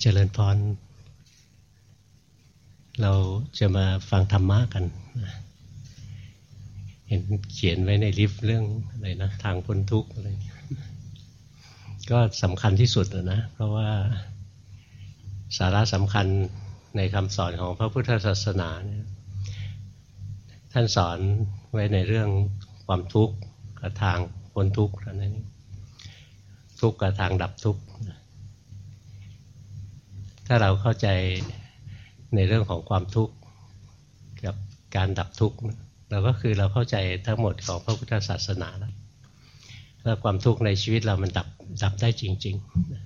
เจริญพร เราจะมาฟังธรรมะกัน เห็นเขียนไว้ในลิฟต์เรื่องอะไรนะ ทางพ้นทุกข์อะไร ก็สำคัญที่สุดนะ เพราะว่าสาระสำคัญในคำสอนของพระพุทธศาสนาเนี่ยท่านสอนไว้ในเรื่องความทุกข์กับทางพ้นทุกข์เท่านั้นทุกข์กับทางดับทุกข์ ถ้าเราเข้าใจในเรื่องของความทุกข์กับการดับทุกข์เราก็คือเราเข้าใจทั้งหมดของพระพุทธศาสนาแล้วว่าความทุกข์ในชีวิตเรามันดับดับได้จริง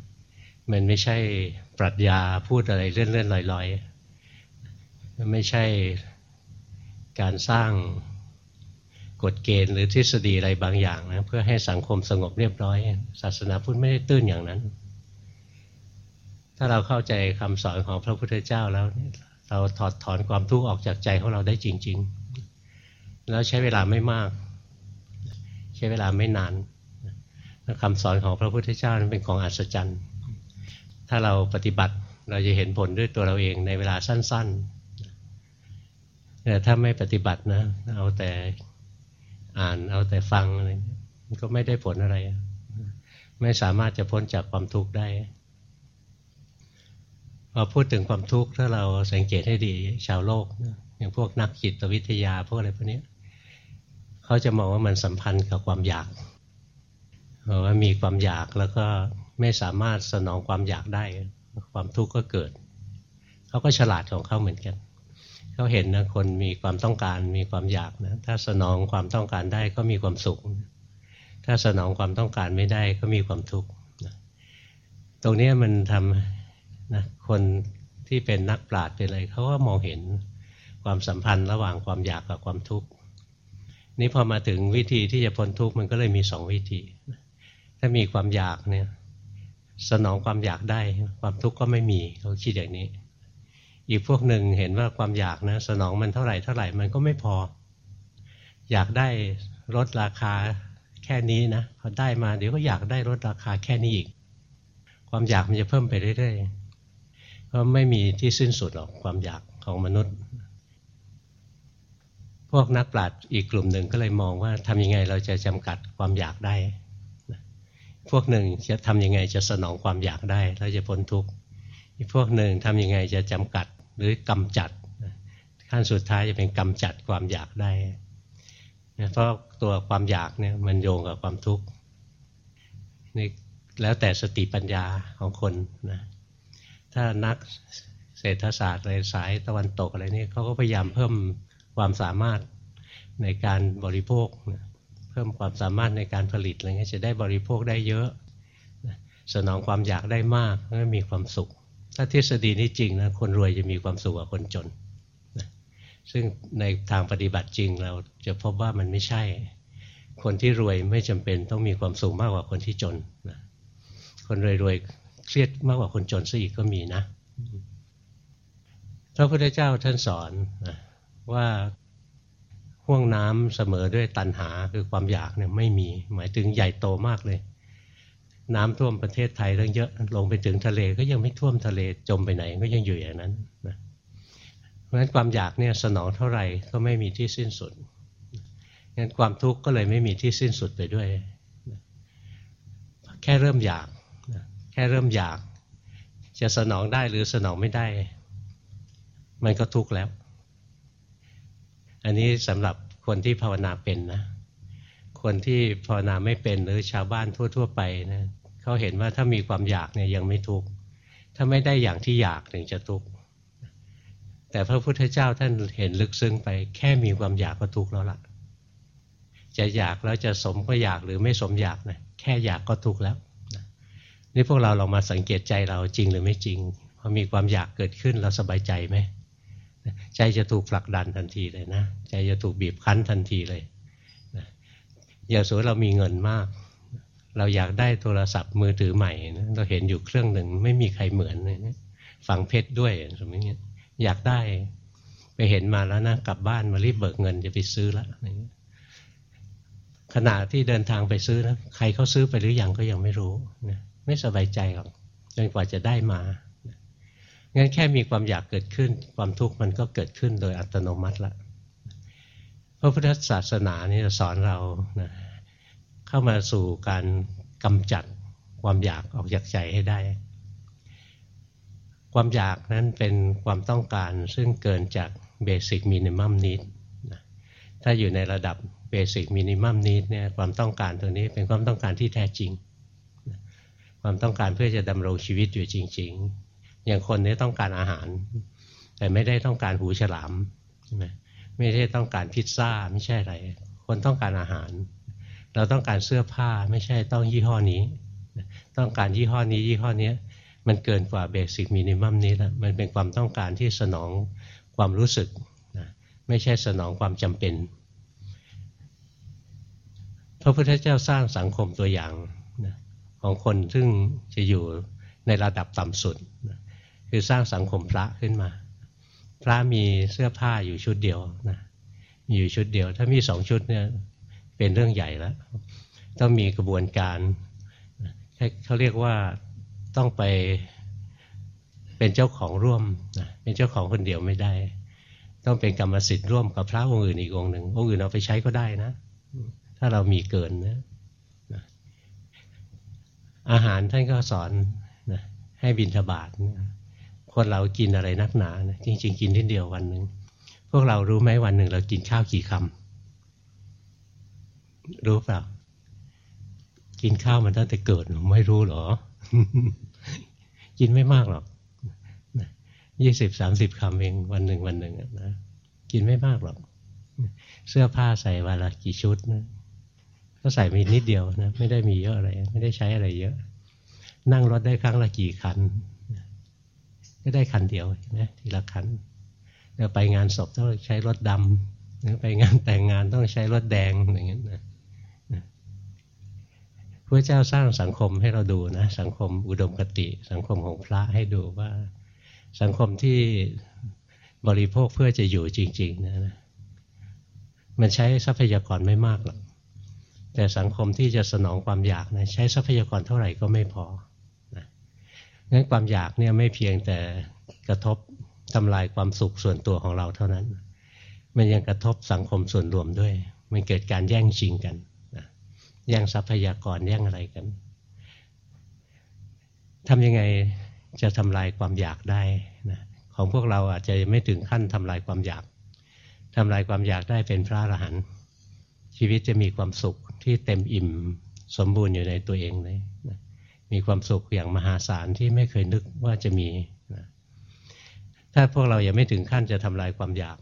ๆ มันไม่ใช่ปรัชญาพูดอะไรเลื่อนๆลอยๆมันไม่ใช่การสร้างกฎเกณฑ์หรือทฤษฎีอะไรบางอย่างนะเพื่อให้สังคมสงบเรียบร้อย ศาสนาพุทธไม่ได้ตื้นอย่างนั้น ถ้าเราเข้าใจคำสอนของพระพุทธเจ้าแล้วเราถอดถอนความทุกข์ออกจากใจของเราได้จริง ๆ แล้วใช้เวลาไม่มาก ใช้เวลาไม่นานคำสอนของพระพุทธเจ้าเป็นของอัศจรรย์ ถ้าเราปฏิบัติเราจะเห็นผลด้วยตัวเราเองในเวลาสั้นๆ แต่ถ้าไม่ปฏิบัตินะ เอาแต่อ่านเอาแต่ฟังอะไรมันก็ไม่ได้ผลอะไร ไม่สามารถจะพ้นจากความทุกข์ได้ พอพูดถึงความทุกข์ถ้าเราสังเกตให้ดีชาวโลกอย่างพวกนักจิตวิทยาพวกอะไรพวกนี้เขาจะมองว่ามันสัมพันธ์กับความอยากว่ามีความอยากแล้วก็ไม่สามารถสนองความอยากได้ ความทุกข์ก็เกิด เขาก็ฉลาดของเขาเหมือนกัน เขาเห็นนะคนมีความต้องการมีความอยากนะถ้าสนองความต้องการได้ก็มีความสุข ถ้าสนองความต้องการไม่ได้ก็มีความทุกข์ตรงนี้มันทำ นะคนที่เป็นนักปราชญ์เป็นอะไรเขาก็มองเห็นความสัมพันธ์ระหว่างความอยากกับความทุกข์นี่พอมาถึงวิธีที่จะพ้นทุกข์มันก็เลยมีสองวิธี ถ้ามีความอยากเนี่ยสนองความอยากได้ความทุกข์ก็ไม่มีเขาคิดอย่างนี้ อีกพวกหนึ่งเห็นว่าความอยากนะสนองมันเท่าไหร่เท่าไหร่มันก็ไม่พอ อยากได้ลดราคาแค่นี้นะพอได้มาเดี๋ยวก็อยากได้ลดราคาแค่นี้อีก ความอยากมันจะเพิ่มไปเรื่อยๆ เพราะไม่มีที่สิ้นสุดหรอกความอยากของมนุษย์ พวกนักปราชญ์อีกกลุ่มหนึ่งก็เลยมองว่าทำยังไงเราจะจำกัดความอยากได้ พวกหนึ่งจะทำยังไงจะสนองความอยากได้เราจะพ้นทุกข์อีกพวกหนึ่งทำยังไงจะจำกัดหรือกำจัดขั้นสุดท้ายจะเป็นกำจัดความอยากได้เพราะตัวความอยากเนี่ยมันโยงกับความทุกข์นี่แล้วแต่สติปัญญาของคนนะ ถ้านักเศรษฐศาสตร์อะไรสายตะวันตกอะไรนี่เขาก็พยายามเพิ่มความสามารถในการบริโภค เพิ่มความสามารถในการผลิตอะไรเงี้ยจะได้บริโภคได้เยอะสนองความอยากได้มากก็มีความสุข ถ้าทฤษฎีนี้จริงนะคนรวยจะมีความสุขกว่าคนจนนะซึ่งในทางปฏิบัติจริงเราจะพบว่ามันไม่ใช่ คนที่รวยไม่จำเป็นต้องมีความสุขมากกว่าคนที่จนนะคนรวย เครียดมากกว่าคนจนซะอีกก็มีนะพระพุทธเจ้าท่านสอนว่าห่วงน้ำเสมอด้วยตันหาคือความอยากเนี่ยไม่มี หมายถึงใหญ่โตมากเลย น้ำท่วมประเทศไทยเรื่องเยอะลงไปถึงทะเลก็ยังไม่ท่วมทะเลจมไปไหนก็ยังอยู่อย่างนั้นนะเพราะฉะนั้นความอยากเนี่ยสนองเท่าไหร่ก็ไม่มีที่สิ้นสุดงั้นความทุกข์ก็เลยไม่มีที่สิ้นสุดไปด้วย แค่เริ่มอยาก แค่เริ่มอยาก จะสนองได้หรือสนองไม่ได้ มันก็ทุกข์แล้ว อันนี้สำหรับคนที่ภาวนาเป็นนะ คนที่ภาวนาไม่เป็นหรือชาวบ้านทั่ว ๆ ไปนะเขาเห็นว่าถ้ามีความอยากเนี่ยยังไม่ทุกข์ถ้าไม่ได้อย่างที่อยากถึงจะทุกข์แต่พระพุทธเจ้าท่านเห็นลึกซึ้งไป แค่มีความอยากก็ทุกข์แล้วล่ะ จะอยากแล้วจะสมก็อยากหรือไม่สมอยากนะแค่อยากก็ทุกข์แล้ว นี่พวกเราลองมาสังเกตใจเราจริงหรือไม่จริงพอมีความอยากเกิดขึ้นเราสบายใจไหมใจจะถูกผลักดันทันทีเลยนะ ใจจะถูกบีบคั้นทันทีเลยนะอย่างสมมติเรามีเงินมาก เราอยากได้โทรศัพท์มือถือใหม่นะเราเห็นอยู่เครื่องหนึ่งไม่มีใครเหมือนนะฝังเพชรด้วยสมมตินี้อยากได้ไปเห็นมาแล้วนะกลับบ้านมารีบเบิกเงินจะไปซื้อละขณะที่เดินทางไปซื้อนะใครเขาซื้อไปหรืออยังก็ยังไม่รู้นะ ไม่สบายใจหรอกจนกว่าจะได้มางั้นแค่มีความอยากเกิดขึ้น ความทุกข์มันก็เกิดขึ้นโดยอัตโนมัติละพระพุทธศาสนานี่สอนเรานะเข้ามาสู่การกำจัดความอยากออกจากใจให้ได้ ความอยากนั้นเป็นความต้องการซึ่งเกินจากเบสิกมินิมัมนิดถ้าอยู่ในระดับเบสิกมินิมัมนิดเนี่ยความต้องการตรงนี้เป็นความต้องการที่แท้จริง ความต้องการเพื่อจะดำรงชีวิตอยู่จริง ๆ อย่างคนนี้ต้องการอาหาร แต่ไม่ได้ต้องการหูฉลามใช่ไหมไม่ได้ต้องการพิซซ่าไม่ใช่อะไร คนต้องการอาหาร เราต้องการเสื้อผ้าไม่ใช่ต้องยี่ห้อนี้ ต้องการยี่ห้อนี้ยี่ห้อนี้มันเกินกว่าเบสิกมินิมัมนี้แล้วมันเป็นความต้องการที่สนองความรู้สึกนะไม่ใช่สนองความจำเป็น พระพุทธเจ้าสร้างสังคมตัวอย่าง ของคนซึ่งจะอยู่ในระดับต่ำสุด คือสร้างสังคมพระขึ้นมา พระมีเสื้อผ้าอยู่ชุดเดียวนะมีอยู่ชุดเดียว ถ้ามีสองชุดเนี่ยเป็นเรื่องใหญ่แล้วต้องมีกระบวนการเขาเรียกว่าต้องไปเป็นเจ้าของร่วมนะเป็นเจ้าของคนเดียวไม่ได้ ต้องเป็นกรรมสิทธิ์ร่วมกับพระองค์อื่นอีกองหนึ่งองค์อื่นเอาไปใช้ก็ได้นะ ถ้าเรามีเกินนะ อาหารท่านก็สอนนะให้บินทบาทนะคนเรากินอะไรนักหนานะจริง ๆ กินทีเดียววันหนึ่งพวกเรารู้ไหมวันหนึ่งเรากินข้าวกี่คำรู้เปล่ากินข้าวมันตั้งแต่เกิดไม่รู้หรอ กินไม่มากหรอกยี่สิบสามสิบคำเองวันหนึ่งวันหนึ่งนะกินไม่มากหรอก เสื้อผ้าใส่วันละกี่ชุดนะ ก็ใส่มีนิดเดียวนะไม่ได้มีเยอะอะไร ไม่ได้ใช้อะไรเยอะ นั่งรถได้ครั้งละกี่คันก็ได้คันเดียวนะทีละคันเราไปงานศพต้องใช้รถดำไปงานแต่งงานต้องใช้รถแดงอย่างเงี้ยนะพระเจ้าสร้างสังคมให้เราดูนะ สังคมอุดมคติ สังคมของพระให้ดูว่า สังคมที่บริโภคเพื่อจะอยู่จริง ๆ นะ มันใช้ทรัพยากรไม่มากหรอก แต่สังคมที่จะสนองความอยากนะใช้ทรัพยากรเท่าไหร่ก็ไม่พองั้นความอยากเนี่ยไม่เพียงแต่กระทบทำลายความสุขส่วนตัวของเราเท่านั้น มันยังกระทบสังคมส่วนรวมด้วย มันเกิดการแย่งชิงกันนะแย่งทรัพยากรแย่งอะไรกันทำยังไงจะทำลายความอยากได้นะของพวกเราอาจจะไม่ถึงขั้นทำลายความอยากทำลายความอยากได้เป็นพระอรหันต์ชีวิตจะมีความสุข ที่เต็มอิ่มสมบูรณ์อยู่ในตัวเองเลยนะมีความสุขอย่างมหาศาลที่ไม่เคยนึกว่าจะมีนะถ้าพวกเรายังไม่ถึงขั้นจะทำลายความอยาก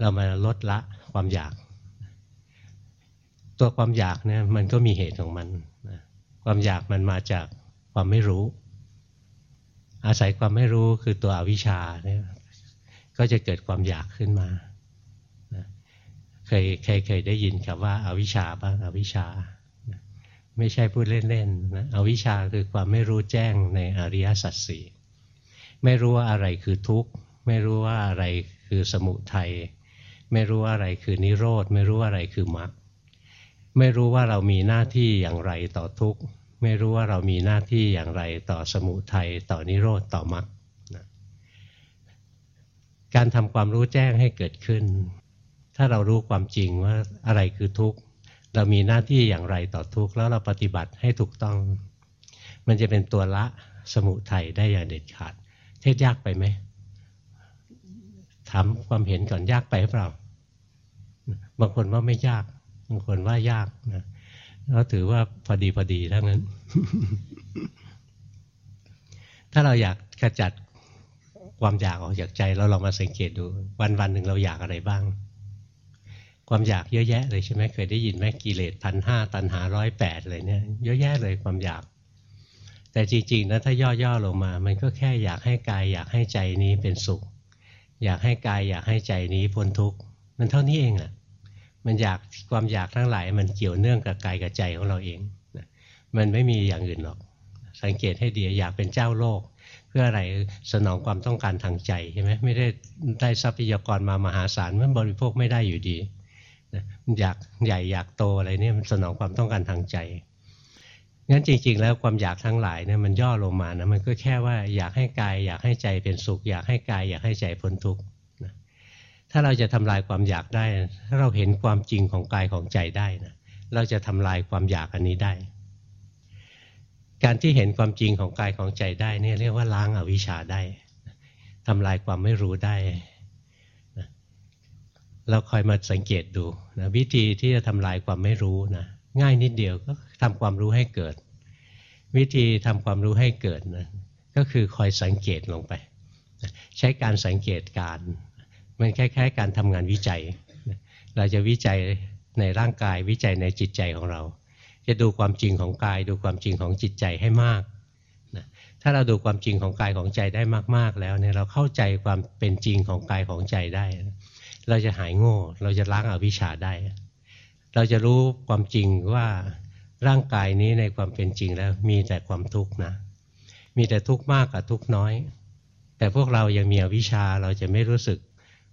เรามาลดละความอยาก ตัวความอยากเนี่ยมันก็มีเหตุของมันนะความอยากมันมาจากความไม่รู้ อาศัยความไม่รู้คือตัวอวิชชาเนี่ยก็จะเกิดความอยากขึ้นมา เคยเคยเคยได้ยินคำว่าอาวิชชาบ้างอวิชชา ไม่ใช่พูดเล่นๆนะอวิชชาคือความไม่รู้แจ้งในอริยสัจสี่ไม่รู้ว่าอะไรคือทุกข์ ไม่รู้ว่าอะไรคือสมุทัยไม่รู้ว่าอะไรคือนิโรธ ไม่รู้ว่าอะไรคือมรรคไม่รู้ว่าเรามีหน้าที่อย่างไรต่อทุกข์ ไม่รู้ว่าเรามีหน้าที่อย่างไรต่อสมุทัยต่อนิโรธต่อมรรคการทำความรู้แจ้งให้เกิดขึ้น ถ้าเรารู้ความจริงว่าอะไรคือทุกข์ เรามีหน้าที่อย่างไรต่อทุกข์ แล้วเราปฏิบัติให้ถูกต้อง มันจะเป็นตัวละสมุทัยได้อย่างเด็ดขาด เทศยากไปไหมถามความเห็นก่อนยากไปหรือเปล่า บางคนว่าไม่ยาก บางคนว่ายากนะเราถือว่าพอดีพอดีทั้งนั้น ถ้าเราอยากขจัดความอยากออกจากใจเราลองมาสังเกตดู วันวันหนึ่งเราอยากอะไรบ้าง ความอยากเยอะแยะเลยใช่ไหมเคยได้ยินไหมกิเลสพันห้าตันหาร้อยแปดเลยเนี่ยเยอะแยะเลยความอยาก แต่จริงๆนะถ้าย่อๆลงมา มันก็แค่อยากให้กาย อยากให้ใจนี้เป็นสุข อยากให้กายอยากให้ใจนี้พ้นทุกข์มันเท่านี้เองอะ่ะมันอยากความอยากทั้งหลาย มันเกี่ยวเนื่องกับกายกับใจของเราเองมันไม่มีอย่างอื่นหรอก สังเกตให้ดีอยากเป็นเจ้าโลก เพื่ออะไรสนองความต้องการทางใจใช่ไหมไม่ได้ได้ทรัพยากรมามหาศาลมันบริโภคไม่ได้อยู่ดี อยากใหญ่อยากโตอะไรเนี่ยมันสนองความต้องการทางใจงั้นจริง ๆ แล้วความอยากทั้งหลายเนี่ยมันย่อลงมานะมันก็แค่ว่าอยากให้กายอยากให้ใจเป็นสุข อยากให้กายอยากให้ใจพ้นทุกข์ถ้าเราจะทำลายความอยากได้ ถ้าเราเห็นความจริงของกายของใจได้นะเราจะทำลายความอยากอันนี้ได้ การที่เห็นความจริงของกายของใจได้เนี่ยเรียกว่าล้างอาวิชชาได้ทำลายความไม่รู้ได้ เราคอยมาสังเกตดูนะวิธีที่จะทำลายความไม่รู้นะง่ายนิดเดียวก็ทำความรู้ให้เกิด วิธีทำความรู้ให้เกิดนะก็คือคอยสังเกตลงไป ใช้การสังเกตการมันคล้ายๆ การทำงานวิจัย เราจะวิจัยในร่างกายวิจัยในจิตใจของเรา จะดูความจริงของกาย ดูความจริงของจิตใจให้มากนะถ้าเราดูความจริงของกายของใจได้มาก ๆ แล้วเนี่ยเราเข้าใจความเป็นจริงของกายของใจได้ เราจะหายโง่ เราจะล้างอาวิชชาได้ เราจะรู้ความจริงว่าร่างกายนี้ในความเป็นจริงแล้วมีแต่ความทุกข์นะ มีแต่ทุกข์มากกับทุกข์น้อย แต่พวกเรายังมีอวิชชาเราจะไม่รู้สึก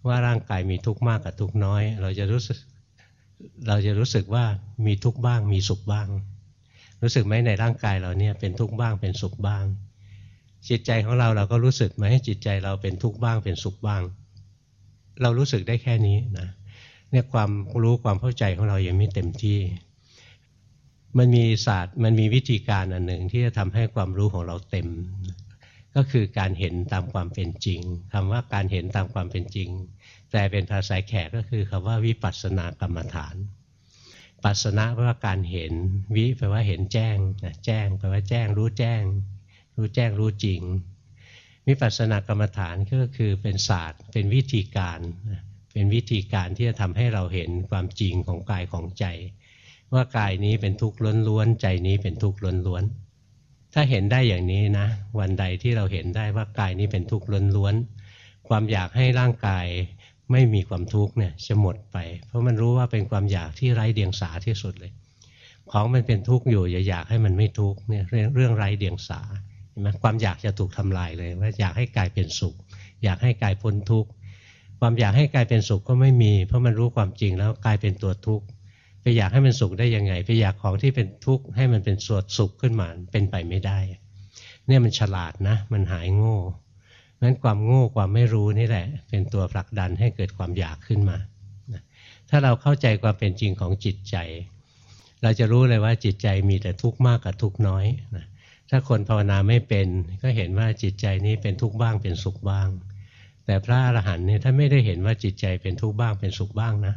ว่าร่างกายมีทุกข์มากกับทุกข์น้อย เราจะรู้สึกเราจะรู้สึกว่ามีทุกข์บ้าง มีสุขบ้าง รู้สึกไหมในร่างกายเราเนี่ยเป็นทุกข์บ้างเป็นสุขบ้าง จิตใจของเราเราก็รู้สึกไหมจิตใจเราเป็นทุกข์บ้างเป็นสุขบ้าง เรารู้สึกได้แค่นี้นะเนี่ยความรู้ความเข้าใจของเรายังไม่เต็มที่ มันมีศาสตร์มันมีวิธีการอันหนึ่งที่จะทำให้ความรู้ของเราเต็ม ก็คือการเห็นตามความเป็นจริงคำว่าการเห็นตามความเป็นจริง แต่เป็นภาษาแขกก็คือคำว่าวิปัสสนากรรมฐาน ปัสสนะแปลว่าการเห็น วิแปลว่าเห็นแจ้งนะแจ้งแปลว่าแจ้งรู้แจ้ง รู้แจ้งรู้จริง วิปัสสนากรรมฐานก็คือเป็นศาสตร์ เป็นวิธีการ เป็นวิธีการที่จะทำให้เราเห็นความจริงของกายของใจ ว่ากายนี้เป็นทุกข์ล้วนๆใจนี้เป็นทุกข์ล้วนๆถ้าเห็นได้อย่างนี้นะ วันใดที่เราเห็นได้ว่ากายนี้เป็นทุกข์ล้วนๆความอยากให้ร่างกายไม่มีความทุกข์เนี่ยจะหมดไป เพราะมันรู้ว่าเป็นความอยากที่ไร้เดียงสาที่สุดเลย ของมันเป็นทุกข์อยู่อย่าอยากให้มันไม่ทุกข์เนี่ยเรื่องไร้เดียงสา เห็นไหมความอยากจะถูกทำลายเลยว่าอยากให้กายเป็นสุข อยากให้กายพ้นทุกข์ความอยากให้กายเป็นสุขก็ไม่มี เพราะมันรู้ความจริงแล้วกายเป็นตัวทุกข์ไปอยากให้มันสุขได้ยังไง ไปอยากของที่เป็นทุกข์ให้มันเป็นสวดสุขขึ้นมาเป็นไปไม่ได้ เนี่ยมันฉลาดนะ มันหายโง่นั้นความโง่ความไม่รู้นี่แหละ เป็นตัวผลักดันให้เกิดความอยากขึ้นมาถ้าเราเข้าใจความเป็นจริงของจิตใจ เราจะรู้เลยว่าจิตใจมีแต่ทุกข์มากกับทุกข์น้อยนะ ถ้าคนภาวนาไม่เป็นก็เห็นว่าจิตใจนี้เป็นทุกข์บ้างเป็นสุขบ้าง แต่พระอรหันต์เนี่ยถ้าไม่ได้เห็นว่าจิตใจเป็นทุกข์บ้างเป็นสุขบ้างนะ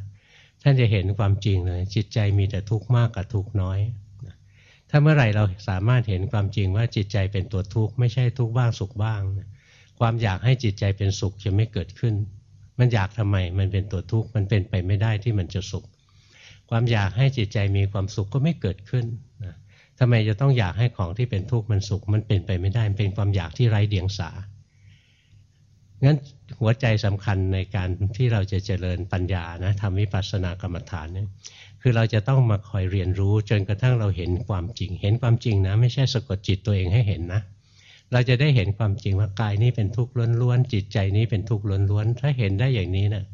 ท่านจะเห็นความจริงเลย จิตใจมีแต่ทุกข์มากกับทุกข์น้อยถ้าเมื่อไหร่เราสามารถเห็นความจริงว่าจิตใจเป็นตัวทุกข์ไม่ใช่ทุกข์บ้างสุขบ้าง ความอยากให้จิตใจเป็นสุขจะไม่เกิดขึ้น มันอยากทำไมมันเป็นตัวทุกข์มันเป็นไปไม่ได้ที่มันจะสุข ความอยากให้จิตใจมีความสุขก็ไม่เกิดขึ้น ทำไมจะต้องอยากให้ของที่เป็นทุกข์มันสุข มันเป็นไปไม่ได้มันเป็นความอยากที่ไร้เดียงสา งั้นหัวใจสำคัญในการที่เราจะเจริญปัญญานะทำวิปัสสนากรรมฐานเนี่ยคือเราจะต้องมาคอยเรียนรู้จนกระทั่งเราเห็นความจริง เห็นความจริงนะไม่ใช่สะกดจิตตัวเองให้เห็นนะ เราจะได้เห็นความจริงว่ากายนี้เป็นทุกข์ล้วนๆจิตใจนี้เป็นทุกข์ล้วนๆถ้าเห็นได้อย่างนี้นะ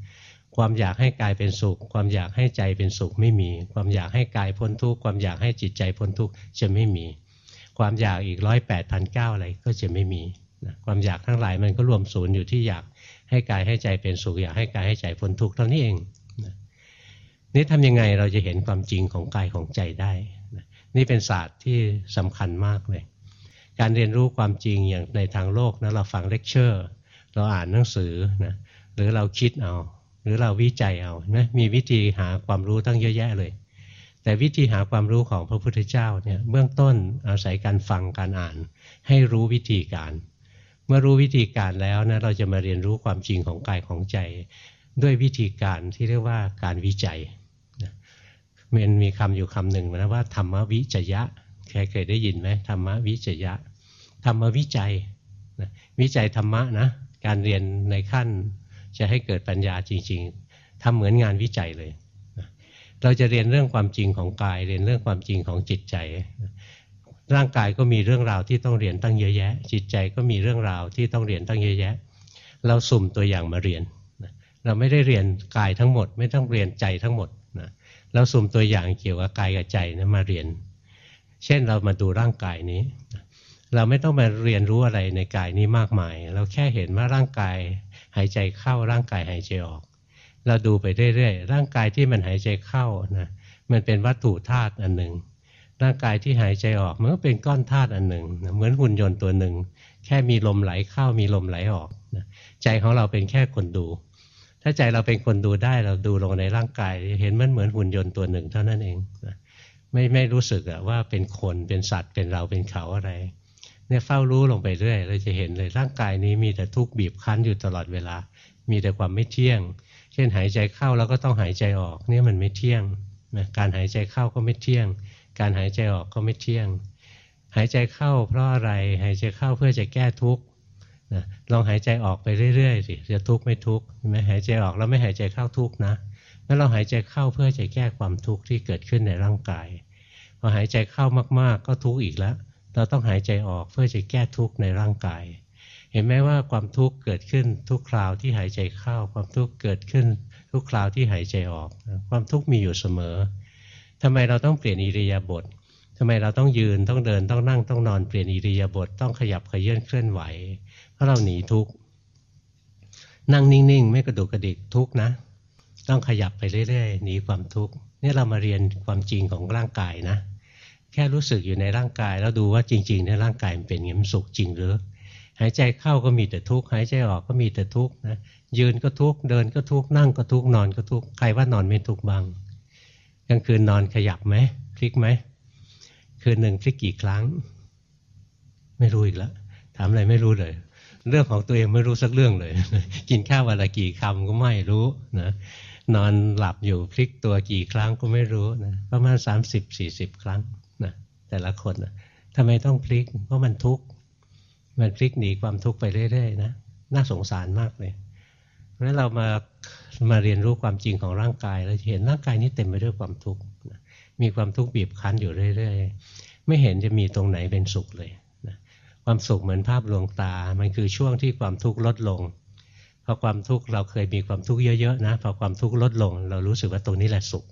ความอยากให้กายเป็นสุข ความอยากให้ใจเป็นสุขไม่มี ความอยากให้กายพ้นทุกข์ความอยากให้จิตใจพ้นทุกข์จะไม่มี ความอยากอีกร้อยแปดพันเก้าอะไรก็จะไม่มีนะความอยากทั้งหลายมันก็รวมศูนย์อยู่ที่อยากให้กายให้ใจเป็นสุขอยากให้กายให้ใจพ้นทุกข์เท่านี้เองนะนี่ทำยังไงเราจะเห็นความจริงของกายของใจได้นะนี่เป็นศาสตร์ที่สำคัญมากเลย การเรียนรู้ความจริงอย่างในทางโลกนะเราฟังเลคเชอร์ เราอ่านหนังสือนะหรือเราคิดเอา หรือเราวิจัยเอานะมีวิธีหาความรู้ตั้งเยอะแยะเลย แต่วิธีหาความรู้ของพระพุทธเจ้าเนี่ยเบื้องต้นอาศัยการฟังการอ่าน ให้รู้วิธีการ เมื่อรู้วิธีการแล้วนะเราจะมาเรียนรู้ความจริงของกายของใจ ด้วยวิธีการที่เรียกว่าการวิจัยมันมีคำอยู่คำหนึ่งนะว่าธรรมวิจยะใครเคยได้ยินไหมธรรมวิจยะธรรมวิจัยวิจัยธรรมะนะการเรียนในขั้น จะให้เกิดปัญญาจริง ๆทำเหมือนงานวิจัยเลยเราจะเรียนเรื่องความจริงของกาย เรียนเรื่องความจริงของจิตใจ ร่างกายก็มีเรื่องราวที่ต้องเรียนตั้งเยอะแยะ จิตใจก็มีเรื่องราวที่ต้องเรียนตั้งเยอะแยะ เราสุ่มตัวอย่างมาเรียน เราไม่ได้เรียนกายทั้งหมด ไม่ต้องเรียนใจทั้งหมดนะเราสุ่มตัวอย่างเกี่ยวกับกายกับใจนะมาเรียน เช่นเรามาดูร่างกายนี้ เราไม่ต้องมาเรียนรู้อะไรในกายนี้มากมาย เราแค่เห็นว่าร่างกาย หายใจเข้าร่างกายหายใจออก เราดูไปเรื่อยๆ ร่างกายที่มันหายใจเข้านะมันเป็นวัตถุธาตุอันหนึ่ง ร่างกายที่หายใจออกมันก็เป็นก้อนธาตุอันหนึ่งเหมือนหุ่นยนต์ตัวหนึ่ง แค่มีลมไหลเข้ามีลมไหลออกใจของเราเป็นแค่คนดู ถ้าใจเราเป็นคนดูได้เราดูลงในร่างกาย เห็นมันเหมือนหุ่นยนต์ตัวหนึ่งเท่านั้นเองไม่ไม่รู้สึกว่าเป็นคนเป็นสัตว์เป็นเราเป็นเขาอะไร เนี่ยเฝ้ารู้ลงไปเรื่อยเราจะเห็นเลยร่างกายนี้มีแต่ทุกข์บีบคั้นอยู่ตลอดเวลา มีแต่ความไม่เที่ยง เช่นหายใจเข้าแล้วก็ต้องหายใจออกเนี่ยมันไม่เที่ยงนะการหายใจเข้าก็ไม่เที่ยง การหายใจออกก็ไม่เที่ยง หายใจเข้าเพราะอะไรหายใจเข้าเพื่อจะแก้ทุกข์นะลองหายใจออกไปเรื่อยๆสิจะทุกข์ไม่ทุกข์ไหมหายใจออกแล้วไม่หายใจเข้าทุกข์นะแล้วเราหายใจเข้าเพื่อจะแก้ความทุกข์ที่เกิดขึ้นในร่างกายพอหายใจเข้ามากๆ ก็ทุกข์อีกแล้ว เราต้องหายใจออกเพื่อจะแก้ทุกข์ในร่างกาย เห็นไหมว่าความทุกข์เกิดขึ้นทุกคราวที่หายใจเข้า ความทุกข์เกิดขึ้นทุกคราวที่หายใจออก ความทุกข์มีอยู่เสมอทำไมเราต้องเปลี่ยนอิริยาบถทำไมเราต้องยืนต้องเดินต้องนั่งต้องนอนเปลี่ยนอิริยาบถต้องขยับขยื่นเคลื่อนไหว เพราะเราหนีทุกข์นั่งนิ่งๆ ไม่กระดุกกระดิกทุกข์นะ ต้องขยับไปเรื่อยๆหนีความทุกข์นี่เรามาเรียนความจริงของร่างกายนะ แค่รู้สึกอยู่ในร่างกาย แล้วดูว่าจริงๆในร่างกายมันเป็นไงมันสุขจริงหรือ หายใจเข้าก็มีแต่ทุกข์หายใจออกก็มีแต่ทุกข์นะยืนก็ทุกข์เดินก็ทุกข์นั่งก็ทุกข์นอนก็ทุกข์ใครว่านอนไม่ทุกข์บ้างกลางคืนนอนขยับไหมพลิกไหมคืนหนึ่งพลิกกี่ครั้ง ไม่รู้อีกแล้วถามอะไรไม่รู้เลย เรื่องของตัวเองไม่รู้สักเรื่องเลย กินข้าววันละกี่คำก็ไม่รู้นะนอนหลับอยู่พลิกตัวกี่ครั้งก็ไม่รู้นะประมาณ 30-40 ครั้ง แต่ละคนนะทำไมต้องพลิก เพราะมันทุกข์มันพลิกหนีความทุกข์ไปเรื่อยๆนะน่าสงสารมากเลยเพราะเรามามาเรียนรู้ความจริงของร่างกายเราจะเห็นร่างกายนี้เต็มไปด้วยความทุกข์มีความทุกข์บีบคั้นอยู่เรื่อยๆ ไม่เห็นจะมีตรงไหนเป็นสุขเลยนะความสุขเหมือนภาพลวงตา มันคือช่วงที่ความทุกข์ลดลงพอความทุกข์เราเคยมีความทุกข์เยอะๆนะพอความทุกข์ลดลง เรารู้สึกว่าตรงนี้แหละสุข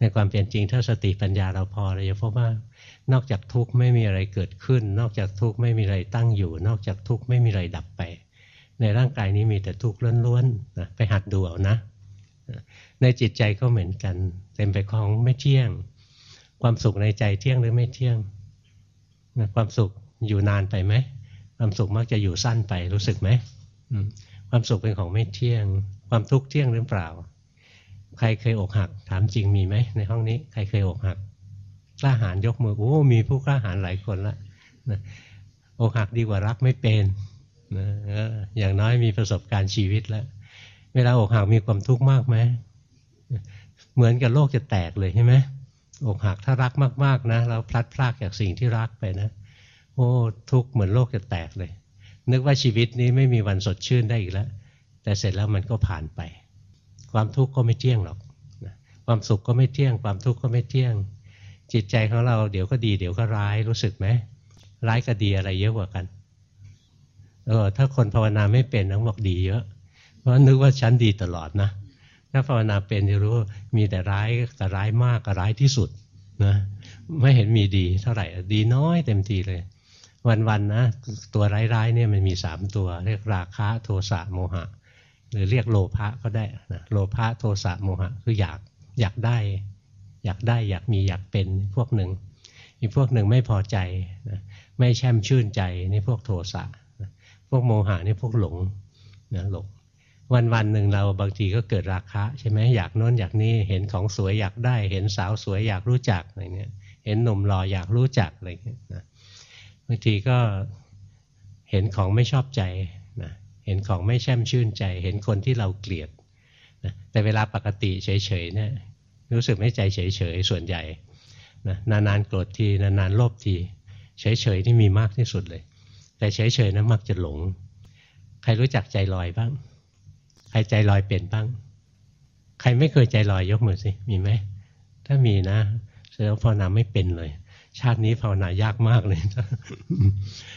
ในความเป็นจริงถ้าสติปัญญาเราพอเราจะพบว่า นอกจากทุกข์ไม่มีอะไรเกิดขึ้น นอกจากทุกข์ไม่มีอะไรตั้งอยู่ นอกจากทุกข์ไม่มีอะไรดับไป ในร่างกายนี้มีแต่ทุกข์ล้วนๆนะไปหัดดูเอานะ ในจิตใจก็เหมือนกัน เต็มไปของไม่เที่ยง ความสุขในใจเที่ยงหรือไม่เที่ยงความสุขอยู่นานไปไหมความสุขมักจะอยู่สั้นไปรู้สึกไหมความสุขเป็นของไม่เที่ยง ความทุกข์เที่ยงหรือเปล่า ใครเคยอกหัก ถามจริงมีไหมในห้องนี้ ใครเคยอกหัก กล้าหาญยกมือโอ้มีผู้กล้าหาญหลายคนละนะอกหักดีกว่ารักไม่เป็นนะอย่างน้อยมีประสบการณ์ชีวิตแล้ว เวลาอกหักมีความทุกข์มากไหมเหมือนกับโลกจะแตกเลยใช่ไหมอกหักถ้ารักมากๆนะ เราพลัดพรากจากสิ่งที่รักไปนะโอ้ทุกข์เหมือนโลกจะแตกเลย นึกว่าชีวิตนี้ไม่มีวันสดชื่นได้อีกแล้ว แต่เสร็จแล้วมันก็ผ่านไป ความทุกข์ก็ไม่เที่ยงหรอกความสุขก็ไม่เที่ยง ความทุกข์ก็ไม่เที่ยง จิตใจของเราเดี๋ยวก็ดีเดี๋ยวก็ร้ายรู้สึกไหมร้ายกับดีอะไรเยอะกว่ากันเออถ้าคนภาวนาไม่เป็นต้องบอกดีเยอะ เพราะนึกว่าฉันดีตลอดนะถ้าภาวนาเป็นจะรู้มีแต่ร้ายกับร้ายมากกับร้ายที่สุดนะไม่เห็นมีดีเท่าไหร่ดีน้อยเต็มทีเลย วันๆนะตัวร้ายๆเนี่ยมันมีสามตัว เรียกราคะโทสะโมหะ หรือเรียกโลภะก็ได้นะโลภะโทสะโมหะคืออยากอยากได้ อยากได้อยากมีอยากเป็นพวกหนึ่ง อีกพวกหนึ่งไม่พอใจนะไม่แช่มชื่นใจนี่พวกโทสะนะพวกโมหะนี่พวกหลงนะหลงวันวันหนึ่งเราบางทีก็เกิดราคะใช่ไหมอยากโน้นอยากนี่เห็นของสวยอยากได้ เห็นสาวสวยอยากรู้จักอะไรเงี้ยเห็นหนุ่มหล่ออยากรู้จักอะไรเงี้ยนะบางทีก็เห็นของไม่ชอบใจนะเห็นของไม่แช่มชื่นใจ เห็นคนที่เราเกลียดนะแต่เวลาปกติเฉยๆเนี่ย รู้สึกไม่ใจเฉยๆส่วนใหญ่นะนานๆโกรธทีนานๆโลภทีเฉยๆนี่มีมากที่สุดเลย แต่เฉยๆนั้นมักจะหลง ใครรู้จักใจลอยบ้าง ใครใจลอยเป็นบ้าง ใครไม่เคยใจลอยยกมือสิมีไหมถ้ามีนะแสดงว่าภาวนาไม่เป็นเลย ชาตินี้ภาวนายากมากเลย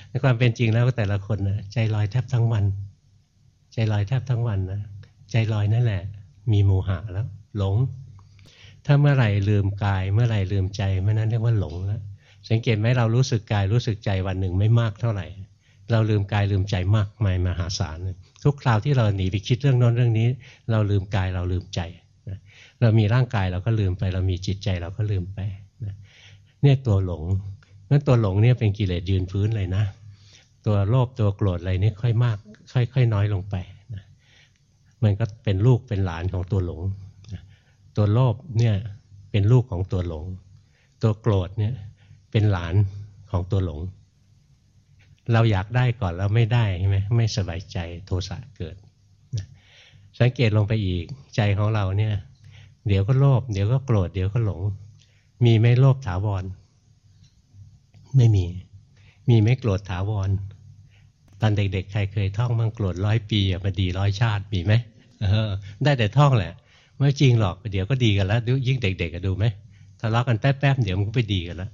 ในความเป็นจริงแล้วแต่ละคนนะใจลอยแทบทั้งวัน ใจลอยแทบทั้งวันนะใจลอยนั่นแหละ มีโมหะแล้ว หลง ถ้าเมื่อไหร่ลืมกาย เมื่อไหร่ลืมใจเมื่อนั้นเรียกว่าหลงแล้วสังเกตไหมเรารู้สึกกายรู้สึกใจวันหนึ่งไม่มากเท่าไหร่ เราลืมกายลืมใจมากมายมหาศาลทุกคราวที่เราหนีไปคิดเรื่องน้นเรื่องนี้ เราลืมกายเราลืมใจเรามีร่างกายเราก็ลืมไป เรามีจิตใจเราก็ลืมไปเนี่ยตัวหลงนั่นตัวหลงเนี่ยเป็นกิเลสยืนพื้นเลยนะ ตัวโลภตัวโกรธอะไรนี่ค่อยมาก ค่อยๆน้อยลงไปนะมันก็เป็นลูกเป็นหลานของตัวหลง ตัวโลภเนี่ยเป็นลูกของตัวหลง ตัวโกรธเนี่ยเป็นหลานของตัวหลง เราอยากได้ก่อนแล้วไม่ได้ใช่ไหมไม่สบายใจโทสะเกิด สังเกตลงไปอีกใจของเราเนี่ยเดี๋ยวก็โลภเดี๋ยวก็โกรธเดี๋ยวก็หลง มีไม่โลภถาวร ไม่มี มีไม่โกรธถาวรตอนเด็กๆ ใครเคยท่องมั่งโกรธร้อยปีมาดีร้อยชาติมีไหมได้แต่ท่องแหละ ไม่จริงหรอกเดี๋ยวก็ดีกันแล้วยิ่งเด็กๆก็ดูไหมทะเลาะกันแป๊บๆเดี๋ยวมันก็ไปดีกันแล้ว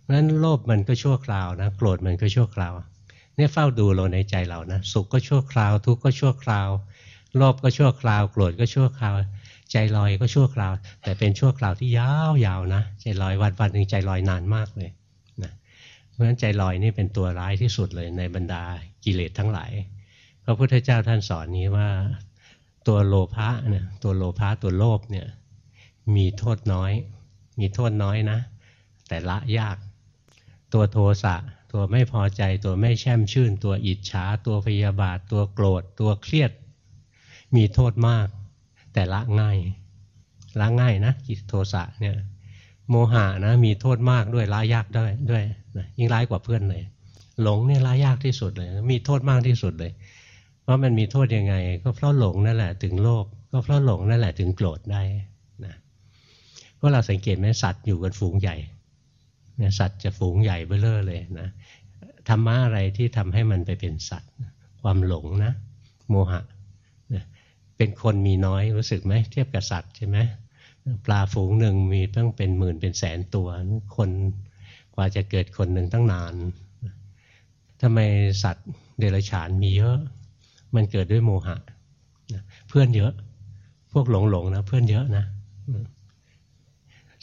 เพราะฉะนั้นโลภมันก็ชั่วคราวนะโกรธมันก็ชั่วคราวเนี่ยเฝ้าดูลงในใจเรานะสุขก็ชั่วคราว ทุกข์ก็ชั่วคราวโลภก็ชั่วคราว โกรธก็ชั่วคราว ใจลอยก็ชั่วคราว แต่เป็นชั่วคราวที่ยาวๆนะ ใจลอยวันวันหนึ่งใจลอยนานมากเลยนะเพราะฉะนั้นใจลอยนี่เป็นตัวร้ายที่สุดเลยในบรรดากิเลสทั้งหลายพระพุทธเจ้าท่านสอนนี้ว่า ตัวโลภะเนี่ยตัวโลภะตัวโลภเนี่ยมีโทษน้อย มีโทษน้อยนะ แต่ละยาก ตัวโทสะตัวไม่พอใจตัวไม่แช่มชื่น ตัวอิจฉาตัวพยาบาท ตัวโกรธ ตัวเครียด มีโทษมาก แต่ละง่ายละง่ายนะจิโทสะเนี่ยโมหะนะมีโทษมากด้วยละยากด้วยด้วยนะยิ่งร้ายกว่าเพื่อนเลย หลงเนี่ยละยากที่สุดเลย มีโทษมากที่สุดเลย ว่ามันมีโทษยังไง ก็เพราะหลงนั่นแหละถึงโลภก็เพราะหลงนั่นแหละถึงโกรธได้นะเพราะเราสังเกตไหมสัตว์อยู่กันฝูงใหญ่เนี่ยสัตว์จะฝูงใหญ่เบ้อเร่อเลยนะธรรมะอะไรที่ทำให้มันไปเป็นสัตว์ ความหลงนะ โมหะเป็นคนมีน้อยรู้สึกไหมเทียบกับสัตว์ใช่ไหมปลาฝูงหนึ่งมีต้องเป็นหมื่นเป็นแสนตัว คนกว่าจะเกิดคนหนึ่งตั้งนานทำไมสัตว์เดรัจฉานมีเยอะ มันเกิดด้วยโมหะเพื่อนเยอะ พวกหลงหลงนะเพื่อนเยอะนะ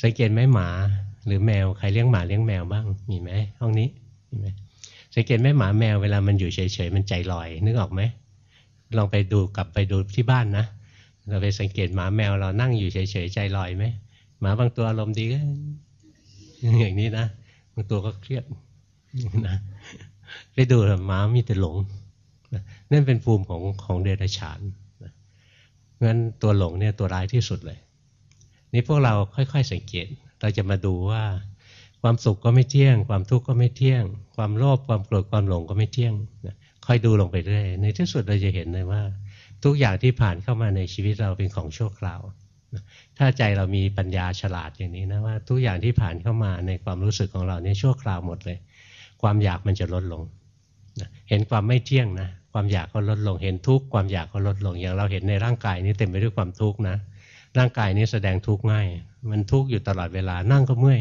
สังเกตไหมหมา หรือแมวใครเลี้ยงหมาเลี้ยงแมวบ้างมีไหมห้องนี้มีไหมสังเกตไหมหมาแมวเวลามันอยู่เฉยๆมันใจลอย นึกออกไหมลองไปดูกลับไปดูที่บ้านนะเราไปสังเกตหมาแมวเรานั่งอยู่เฉยๆใจลอยไหมหมาบางตัวอารมณ์ดีก็อย่างนี้นะบางตัวก็เครียดนะไปดูหมามีแต่หลง นั่นเป็นภูมิของของเดรัจฉานงั้นตัวหลงเนี่ยตัวร้ายที่สุดเลย นี่พวกเราค่อย ๆ สังเกต เราจะมาดูว่า ความสุขก็ไม่เที่ยง ความทุกข์ก็ไม่เที่ยง ความโลภความโกรธความหลงก็ไม่เที่ยงค่อยดูลงไปเรื่อยในที่สุดเราจะเห็นเลยว่า ทุกอย่างที่ผ่านเข้ามาในชีวิตเราเป็นของชั่วคราวถ้าใจเรามีปัญญาฉลาดอย่างนี้นะว่า ทุกอย่างที่ผ่านเข้ามาในความรู้สึกของเราเนี่ยชั่วคราวหมดเลย ความอยากมันจะลดลงเห็นความไม่เที่ยงนะ ความอยากก็ลดลงเห็นทุกข์ความอยากก็ลดลงอย่างเราเห็นในร่างกายนี้เต็มไปด้วยความทุกข์นะ ร่างกายนี้แสดงทุกข์ง่าย มันทุกข์อยู่ตลอดเวลานั่งก็เมื่อย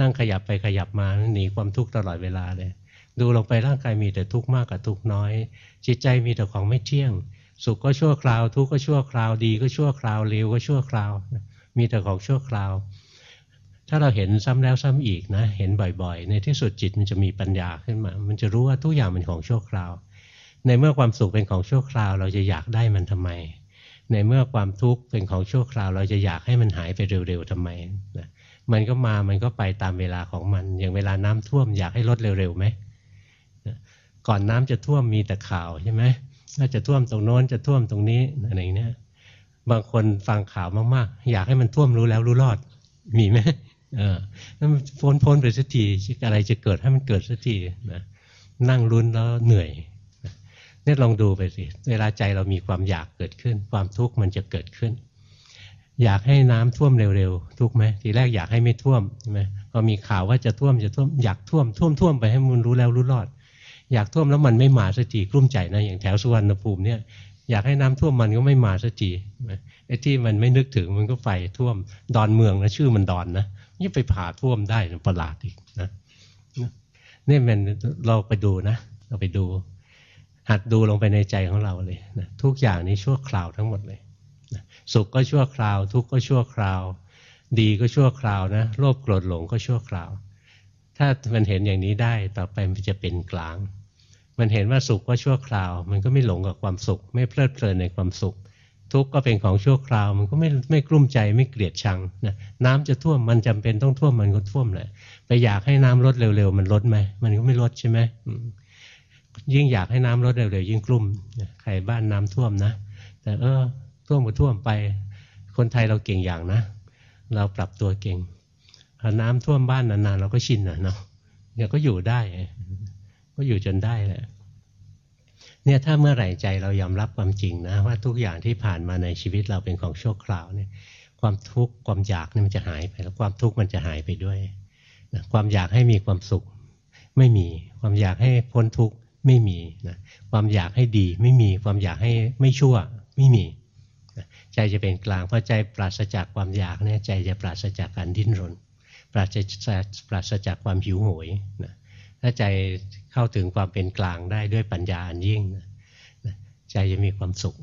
นั่งขยับไปขยับมาหนีความทุกข์ตลอดเวลาเลย ดูลงไปร่างกายมีแต่ทุกข์มากกับทุกข์น้อย จิตใจมีแต่ของไม่เที่ยง สุขก็ชั่วคราวทุกข์ก็ชั่วคราวดีก็ชั่วคราวเลวก็ชั่วคราว มีแต่ของชั่วคราว ถ้าเราเห็นซ้ำแล้วซ้ำอีกนะ เห็นบ่อยๆ ในที่สุดจิตมันจะมีปัญญาขึ้นมา มันจะรู้ว่าทุกอย่างเป็นของชั่วคราว ในเมื่อความสุขเป็นของชั่วคราว เราจะอยากได้มันทำไม ในเมื่อความทุกข์เป็นของชั่วคราว เราจะอยากให้มันหายไปเร็วๆทำไมนะมันก็มา มันก็ไปตามเวลาของมัน อย่างเวลาน้ำท่วมอยากให้ลดเร็วๆไหมก่อนน้ำจะท่วมมีแต่ข่าวใช่ไหมถ้าจะท่วมตรงโน้นจะท่วมตรงนี้อะไรเนี้ย บางคนฟังข่าวมากๆ อยากให้มันท่วมรู้แล้วรู้รอด มีไหมเออแล้วพ้นพ้นไปสักทีอะไรจะเกิดให้มันเกิดสักทีนะนั่งรุนแล้วเหนื่อย นี่ยลองดูไปสิ เวลาใจเรามีความอยากเกิดขึ้น ความทุกข์มันจะเกิดขึ้น อยากให้น้ำท่วมเร็วๆทุกไหมทีแรกอยากให้ไม่ท่วมใช่ไหมพอมีข่าวว่าจะท่วมจะท่วมอยากท่วมท่วมท่วมไปให้มันรู้แล้วรู้รอด อยากท่วมแล้วมันไม่มาสักทีกลุ้มใจนะอย่างแถวสุวรรณภูมิเนี่ยอยากให้น้ำท่วมมันก็ไม่มาสักทีไอ้ที่มันไม่นึกถึงมันก็ไฟท่วมดอนเมืองนะชื่อมันดอนนะนี่ไปผ่าท่วมได้ประหลาดอีกนะนี่มันเราไปดูนะ เราไปดู หัดดูลงไปในใจของเราเลยนะทุกอย่างนี้ชั่วคราวทั้งหมดเลยนะสุขก็ชั่วคราว ทุกข์ก็ชั่วคราว ดีก็ชั่วคราวนะโลภโกรธหลงก็ชั่วคราว ถ้ามันเห็นอย่างนี้ได้ต่อไปมันจะเป็นกลาง มันเห็นว่าสุขก็ชั่วคราว มันก็ไม่หลงกับความสุข ไม่เพลิดเพลินในความสุข ทุกข์ก็เป็นของชั่วคราว มันก็ไม่ไม่กลุ้มใจไม่เกลียดชังนะน้ำจะท่วมมันจำเป็นต้องท่วมมันก็ท่วมเลยไปอยากให้น้ำลดเร็วๆ มันลดไหมมันก็ไม่ลดใช่ไหม ยิ่งอยากให้น้ำลดเร็วๆยิ่งกลุ้มใครบ้านน้ำท่วมนะ แต่เออท่วมก็ท่วมไป คนไทยเราเก่งอย่างนะ เราปรับตัวเก่งพอน้ำท่วมบ้านนานๆเราก็ชินนะเนาะเดี๋ยก็อยู่ได้ ก็อยู่จนได้แหละเนี่ยถ้าเมื่อไหร่ใจเรายอมรับความจริงนะ ว่าทุกอย่างที่ผ่านมาในชีวิตเราเป็นของชั่วคราวเนี่ยความทุกข์ความอยากนี่มันจะหายไป แล้วความทุกข์มันจะหายไปด้วยนะความอยากให้มีความสุข ไม่มีความอยากให้พ้นทุกข์ ไม่มีนะความอยากให้ดีไม่มีความอยากให้ไม่ชั่วไม่มีใจจะเป็นกลางเพราะใจปราศจากความอยากเนี่ยใจจะปราศจากการดิ้นรน ปราศจากปราศจากความหิวโหยนะถ้าใจเข้าถึงความเป็นกลางได้ด้วยปัญญาอันยิ่งนะใจจะมีความสุข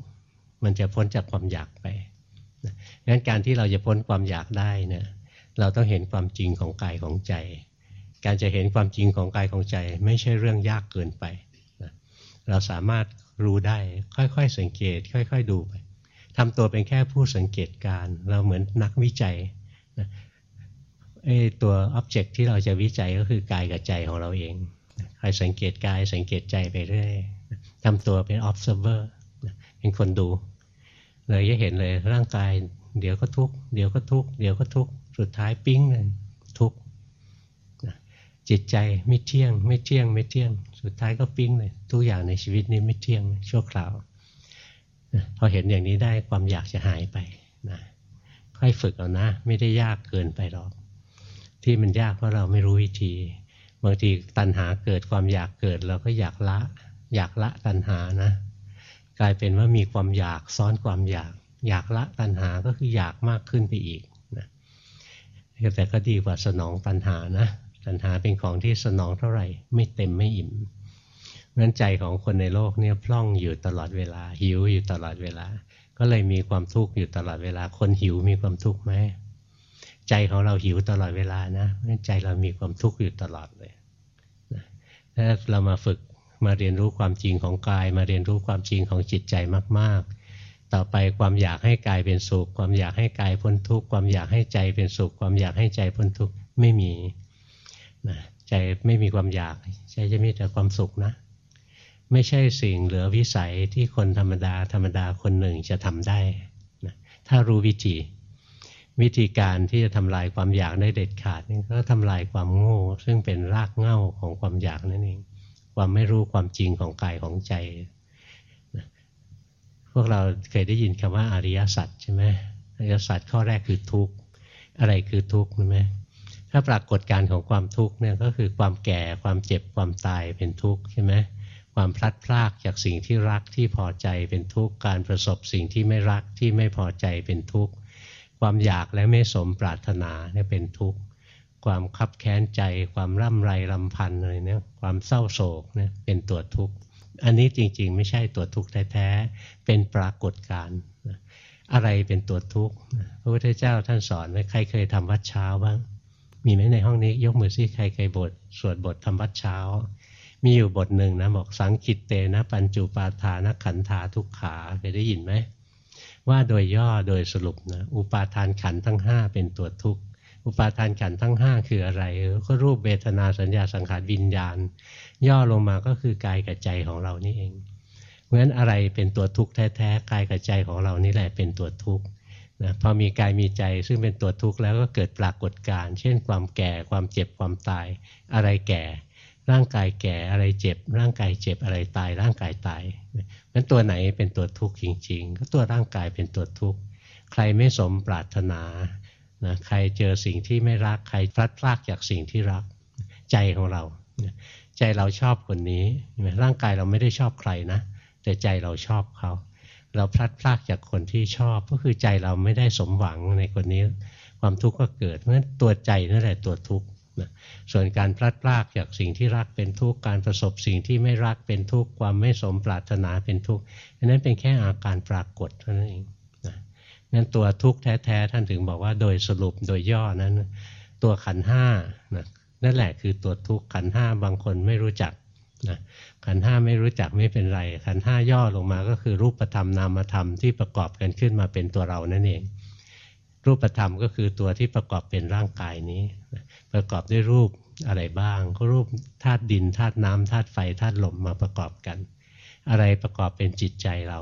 มันจะพ้นจากความอยากไปนะงั้นการที่เราจะพ้นความอยากได้เนี่ยเราต้องเห็นความจริงของกายของใจ การจะเห็นความจริงของกายของใจ ไม่ใช่เรื่องยากเกินไป เราสามารถรู้ได้ค่อยๆ สังเกต ค่อย ๆ ดูไปทำตัวเป็นแค่ผู้สังเกตการ เราเหมือนนักวิจัยนะไอ้ตัวอ็อบเจกต์ที่เราจะวิจัยก็คือกายกับใจของเราเองคอยสังเกตกายสังเกตใจไปเรื่อยทำตัวเป็น observer เป็นคนดูเลยจะเห็นเลยร่างกาย เดี๋ยวก็ทุกเดี๋ยวก็ทุกเดี๋ยวก็ทุกสุดท้ายปิ้งเลย จิตใจไม่เที่ยง ไม่เที่ยง ไม่เที่ยง สุดท้ายก็ปิ้งเลยทุกอย่างในชีวิตนี้ไม่เที่ยงชั่วคราวพอเห็นอย่างนี้ได้ความอยากจะหายไปนะค่อยฝึกเอานะ ไม่ได้ยากเกินไปหรอก ที่มันยากเพราะเราไม่รู้วิธี บางทีตัณหาเกิดความอยากเกิดเราก็อยากละ อยากละตัณหานะ กลายเป็นว่ามีความอยากซ้อนความอยาก อยากละตัณหาก็คืออยากมากขึ้นไปอีกนะแต่ก็ดีกว่าสนองตัณหานะ ตัณหาเป็นของที่สนองเท่าไหร่ ไม่เต็มไม่อิ่มงั้นใจของคนในโลกเนี่ยพล่องอยู่ตลอดเวลา หิวอยู่ตลอดเวลา ก็เลยมีความทุกข์อยู่ตลอดเวลา คนหิวมีความทุกข์ไหมใจของเราหิวตลอดเวลานะใจเรามีความทุกข์อยู่ตลอดเลยถ้าเรามาฝึกมาเรียนรู้ความจริงของกาย มาเรียนรู้ความจริงของจิตใจมาก ๆ ต่อไปความอยากให้กายเป็นสุข ความอยากให้กายพ้นทุกข์ความอยากให้ใจเป็นสุข ความอยากให้ใจพ้นทุกข์ไม่มี นะใจไม่มีความอยากใจจะมีแต่ความสุขนะ ไม่ใช่สิ่งเหลือวิสัยที่คนธรรมดา ธรรมดาคนหนึ่งจะทำได้นะถ้ารู้วิธีวิธีการที่จะทำลายความอยากได้เด็ดขาดนี่ก็ทำลายความโง่ ซึ่งเป็นรากเหง้าของความอยากนั่นเอง ความไม่รู้ความจริงของกายของใจนะพวกเราเคยได้ยินคำว่าอริยสัจใช่ไหมอริยสัจข้อแรกคือทุกข์ อะไรคือทุกข์ใช่ไหม ถ้าปรากฏการของความทุกข์เนี่ยก็คือความแก่ความเจ็บความตายเป็นทุกข์ใช่ไหมความพลัดพรากจากสิ่งที่รักที่พอใจเป็นทุกข์การประสบสิ่งที่ไม่รักที่ไม่พอใจเป็นทุกข์ความอยากและไม่สมปรารถนาเนี่ยเป็นทุกข์ความคับแค้นใจ ความร่ำไรรำพันอะไรเนี่ยความเศร้าโศกเนี่ยเป็นตัวทุกข์อันนี้จริงๆ ไม่ใช่ตัวทุกข์แท้ๆเป็นปรากฏการณ์อะไรเป็นตัวทุกข์พระพุทธเจ้าท่านสอนไว้ใครเคยทำวัดเช้าบ้าง มีไหมในห้องนี้ ยกมือซิใครเคยบทสวดบททำวัดเช้า มีอยู่บทหนึ่งนะบอกสังคิตเตนะ ปัญจุปาทานขันธาทุกขาเคยได้ยินไหมว่าโดยย่อโดยสรุปนะอุปาทานขันทั้งห้าเป็นตัวทุกข์อุปาทานขันทั้งห้าคืออะไร ก็รูปเวทนาสัญญาสังขารวิญญาณ ย่อลงมาก็คือกายกับใจของเรานี่เองเพราะฉะนั้นอะไรเป็นตัวทุกข์แท้ๆกายกับใจของเรานี่แหละเป็นตัวทุกข์ นะพอมีกายมีใจซึ่งเป็นตัวทุกข์แล้วก็เกิดปรากฏการเช่นความแก่ความเจ็บความตาย อะไรแก่ ร่างกายแก่อะไรเจ็บ ร่างกายเจ็บอะไรตาย ร่างกายตายนั้นตัวไหนเป็นตัวทุกข์จริง ๆ ก็ตัวร่างกายเป็นตัวทุกข์ใครไม่สมปรารถนานะใครเจอสิ่งที่ไม่รักใครพลัดพรากจากสิ่งที่รักใจของเรา ใจเราชอบคนนี้ร่างกายเราไม่ได้ชอบใครนะ แต่ใจเราชอบเขา เราพลัดพรากจากคนที่ชอบ ก็คือใจเราไม่ได้สมหวังในคนนี้ ความทุกข์ก็เกิดเพราะฉะนั้นตัวใจนั่นแหละตัวทุกข์นะส่วนการพลัดพรากจากสิ่งที่รักเป็นทุกข์การประสบสิ่งที่ไม่รักเป็นทุกข์ความไม่สมปรารถนาเป็นทุกข์อันนั้นเป็นแค่อาการปรากฏเท่านั้นเองนะนั้นตัวทุกข์แท้ๆท่านถึงบอกว่าโดยสรุปโดยย่อนั้น ตัวขันห้านะนั่นแหละคือตัวทุกข์ขันห้าบางคนไม่รู้จักนะ ขันห้าไม่รู้จักไม่เป็นไร ขันห้าย่อลงมาก็คือรูปธรรมนามธรรมที่ประกอบกันขึ้นมาเป็นตัวเรานั่นเอง รูปธรรมก็คือตัวที่ประกอบเป็นร่างกายนี้ ประกอบด้วยรูปอะไรบ้าง ก็รูปธาตุดินธาตุน้ำธาตุไฟธาตุลมมาประกอบกัน อะไรประกอบเป็นจิตใจเรา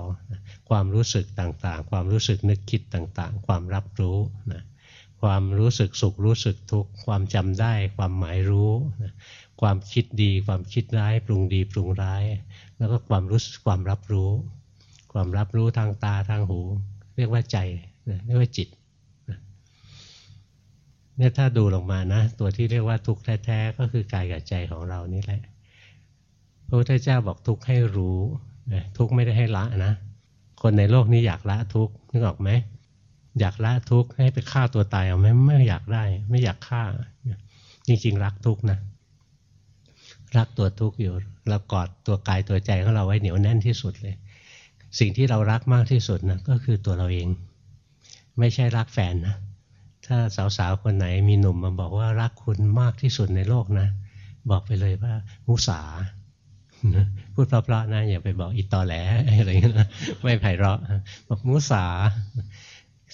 ความรู้สึกต่างๆ ความรู้สึกนึกคิดต่างๆ ความรับรู้นะความรู้สึกสุขรู้สึกทุกข์ความจำได้ ความหมายรู้นะ ความคิดดี ความคิดร้าย ปรุงดีปรุงร้าย แล้วก็ความรู้ความรับรู้ ความรับรู้ทางตาทางหู เรียกว่าใจเรียกว่าจิตเนี่ยถ้าดูลงมานะ ตัวที่เรียกว่าทุกข์แท้ๆก็คือกายกับใจของเรานี่แหละพระพุทธเจ้าบอกทุกข์ให้รู้ทุกข์ไม่ได้ให้ละนะ คนในโลกนี้อยากละทุกข์นึกออกไหมอยากละทุกข์ให้ไปฆ่าตัวตายเอาไหมไม่อยากได้ ไม่อยากฆ่า จริงๆรักทุกข์นะ รักตัวทุกข์อยู่ เรากอดตัวกายตัวใจของเราไว้เหนียวแน่นที่สุดเลย สิ่งที่เรารักมากที่สุดนะก็คือตัวเราเอง ไม่ใช่รักแฟนนะถ้าสาวๆคนไหนมีหนุ่มมาบอกว่ารักคุณมากที่สุดในโลกนะ บอกไปเลยว่ามุสาพูดเพราะๆนะอย่าไปบอกอีตอแหลอะไรเงี้ยไม่ไพเราะบอกมุสา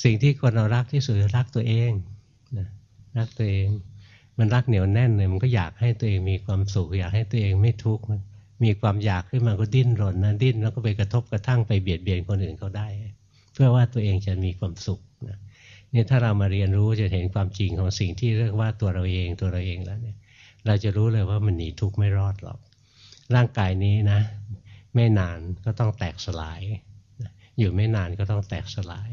สิ่งที่คนเรารักที่สุดรักตัวเองนะรักตัวเอง มันรักเหนียวแน่นเลยมันก็อยากให้ตัวเองมีความสุขอยากให้ตัวเองไม่ทุกข์มีความอยากขึ้นมาก็ดิ้นรนนะดิ้นแล้วก็ไปกระทบกระทั่งไปเบียดเบียนคนอื่นเขาได้ เพื่อว่าตัวเองจะมีความสุขนะนี่ยถ้าเรามาเรียนรู้จะเห็นความจริงของสิ่งที่เรียกว่าตัวเราเองตัวเราเองแล้วเนี่ย เราจะรู้เลยว่ามันหนีทุกข์ไม่รอดหรอก ร่างกายนี้นะ ไม่นานก็ต้องแตกสลาย อยู่ไม่นานก็ต้องแตกสลาย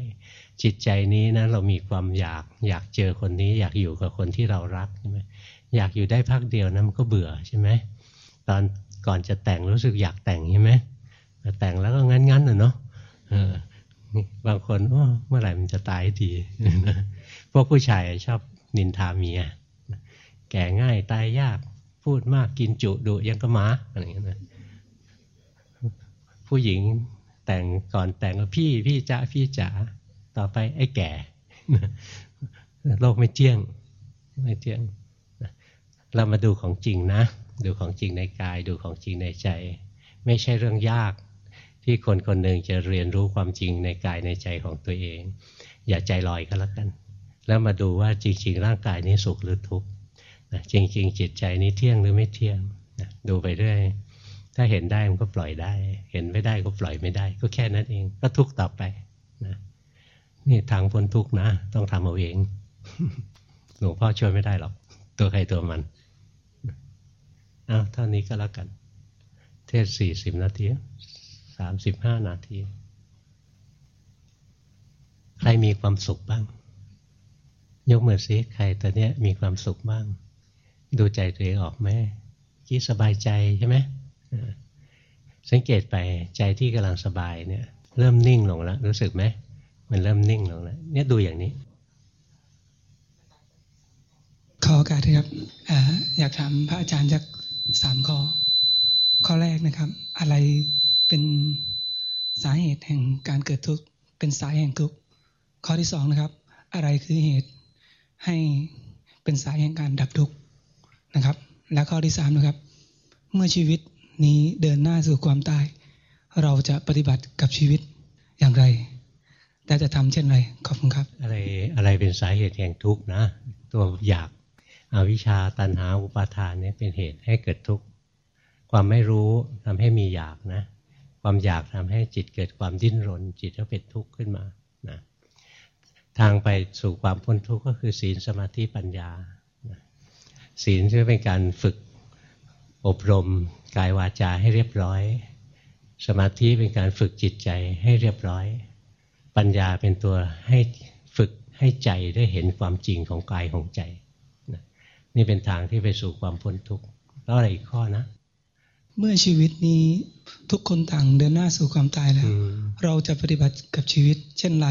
จิตใจนี้นะเรามีความอยากอยากเจอคนนี้ อยากอยู่กับคนที่เรารักใช่ไหมอยากอยู่ได้พักเดียวนะมันก็เบื่อใช่ไหมตอนก่อนจะแต่งรู้สึกอยากแต่งใช่ไหมแต่งแล้วก็งั้นงั้นเนาะบางคนเมื่อไหร่มันจะตายทีพวกผู้ชายชอบนินทาเมียแก่ง่ายตายยากพูดมากกินจุดุยังก็หมาอะไรอย่างเงี้ยผู้หญิงแต่งก่อนแต่งก็พี่พี่จ๋าพี่จ๋า ต่อไปไอ้แก่โลกไม่เที่ยงไม่เที่ยงเรามาดูของจริงนะ ดูของจริงในกาย ดูของจริงในใจ ไม่ใช่เรื่องยาก ที่คนคนหนึ่งจะเรียนรู้ความจริงในกายในใจของตัวเอง อย่าใจลอยก็แล้วกัน แล้วมาดูว่าจริง ๆ ร่างกายนี้สุขหรือทุกข์จริง ๆ จิตใจนี้เที่ยงหรือไม่เที่ยงดูไปเรื่อยถ้าเห็นได้มันก็ปล่อยได้ เห็นไม่ได้ก็ปล่อยไม่ได้ ก็แค่นั้นเองก็ทุกข์ต่อไปนะ นี่ทางพ้นทุกข์นะ ต้องทำเอาเองหลวงพ่อช่วยไม่ได้หรอก ตัวใครตัวมันเอาเท่านี้ก็แล้วกัน เทศสี่สิบนาทีสามสิบห้านาที ใครมีความสุขบ้าง ยกมือซิใครตอนนี้มีความสุขบ้าง ดูใจตัวเองออกไหมคิดสบายใจใช่ไหมสังเกตไปใจที่กำลังสบายเนี่ย เริ่มนิ่งลงแล้ว รู้สึกไหม มันเริ่มนิ่งลงแล้วเนี่ยดูอย่างนี้ ขอโอกาสครับออยากถามพระอาจารย์จากสามข้อ ข้อแรกนะครับ อะไรเป็นสาเหตุแห่งการเกิดทุกข์เป็นสาเหตุแห่งทุกข์ข้อที่สองนะครับ อะไรคือเหตุให้เป็นสาเหตุแห่งการดับทุกข์นะครับ และข้อที่สามนะครับ เมื่อชีวิตนี้เดินหน้าสู่ความตาย เราจะปฏิบัติกับชีวิตอย่างไร แต่จะทำเช่นไร ขอบคุณครับ อะไรอะไรเป็นสาเหตุแห่งทุกข์นะ ตัวอยากอาวิชชาตันหาอุปาทานเนี่ยเป็นเหตุให้เกิดทุกข์ ความไม่รู้ทำให้มีอยากนะ ความอยากทำให้จิตเกิดความดิ้นรน จิตก็เป็นทุกข์ขึ้นมานะทางไปสู่ความพ้นทุกข์ก็คือศีลสมาธิปัญญา ศีลจะเป็นการฝึกอบรมกายวาจาให้เรียบร้อย สมาธิเป็นการฝึกจิตใจให้เรียบร้อย ปัญญาเป็นตัวให้ฝึกให้ใจได้เห็นความจริงของกายของใจนี่เป็นทางที่ไปสู่ความพ้นทุกข์แล้วอะไรอีกข้อนะ เมื่อชีวิตนี้ทุกคนต่างเดินหน้าสู่ความตายแล้ว เราจะปฏิบัติกับชีวิต เช่นไร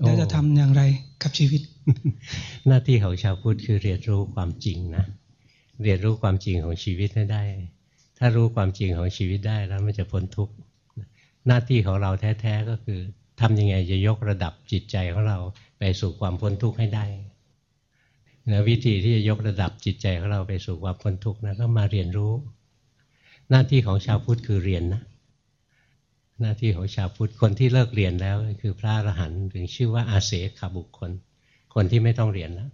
และจะทำอย่างไรกับชีวิต หน้าที่ของชาวพุทธคือเรียนรู้ความจริงนะ เรียนรู้ความจริงของชีวิตให้ได้ ถ้ารู้ความจริงของชีวิตได้แล้วมันจะพ้นทุกข์หน้าที่ของเราแท้ๆก็คือ ทำยังไงจะยกระดับจิตใจของเราไปสู่ความพ้นทุกข์ให้ได้นะวิธีที่จะยกระดับจิตใจของเราไปสู่ความพ้นทุกข์นะก็มาเรียนรู้ หน้าที่ของชาวพุทธคือเรียนนะ หน้าที่ของชาวพุทธคนที่เลิกเรียนแล้ว คือพระอรหันต์ถึงชื่อว่าอาเสขบุคคล คนที่ไม่ต้องเรียนแล้ว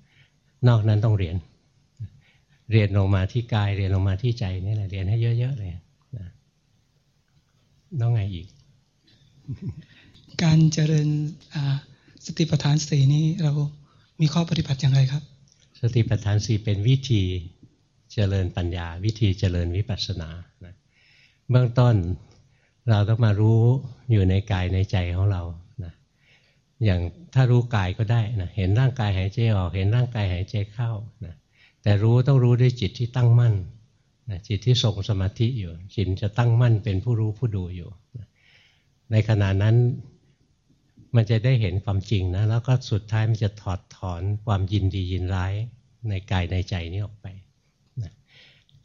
นอกนั้นต้องเรียน เรียนลงมาที่กายเรียนลงมาที่ใจนี่แหละเรียนให้เยอะๆเลยนะต้องไงอีก การเจริญสติปัฏฐานสี่นี้เรามีข้อปฏิบัติอย่างไรครับ สติปัฏฐานสี่เป็นวิธีเจริญปัญญา วิธีเจริญวิปัสสนานะเบื้องต้นเราต้องมารู้อยู่ในกายในใจของเรานะอย่างถ้ารู้กายก็ได้นะเห็นร่างกายหายใจออก เห็นร่างกายหายใจเข้านะแต่รู้ต้องรู้ด้วยจิตที่ตั้งมั่นนะจิตที่ทรงสมาธิอยู่จิตจะตั้งมั่นเป็นผู้รู้ผู้ดูอยู่นะในขณะนั้น มันจะได้เห็นความจริงนะ แล้วก็สุดท้ายมันจะถอดถอนความยินดียินร้ายในกายในใจนี้ออกไปนะ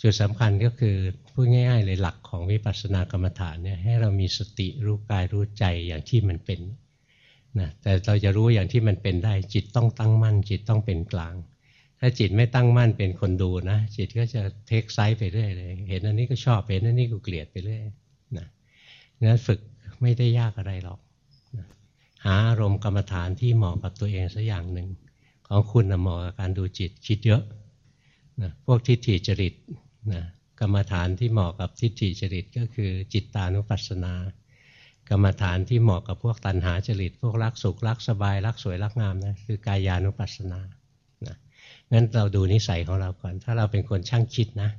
จุดสำคัญก็คือพูดง่ายๆเลยหลักของวิปัสสนากรรมฐานเนี่ยให้เรามีสติรู้กายรู้ใจอย่างที่มันเป็นนะแต่เราจะรู้อย่างที่มันเป็นได้ จิตต้องตั้งมั่น จิตต้องเป็นกลาง ถ้าจิตไม่ตั้งมั่นเป็นคนดูนะ จิตก็จะเทคไซส์ไปเรื่อยเลย เห็นอันนี้ก็ชอบเห็นอันนี้ก็เกลียดไปเรื่อยนะงั้นฝึกไม่ได้ยากอะไรหรอก หาอารมณ์กรรมฐานที่เหมาะกับตัวเองสักอย่างหนึ่ง ของคุณนะเหมาะกับการดูจิตคิดเยอะนะพวกทิฏฐิจริตนะกรรมฐานที่เหมาะกับทิฏฐิจริตก็คือจิตตานุปัสสนากรรมฐานที่เหมาะกับพวกตัณหาจริต พวกรักสุขรักสบาย รักสวยรักงามนะคือกายานุปัสสนานะงั้นเราดูนิสัยของเราก่อน ถ้าเราเป็นคนช่างคิดนะ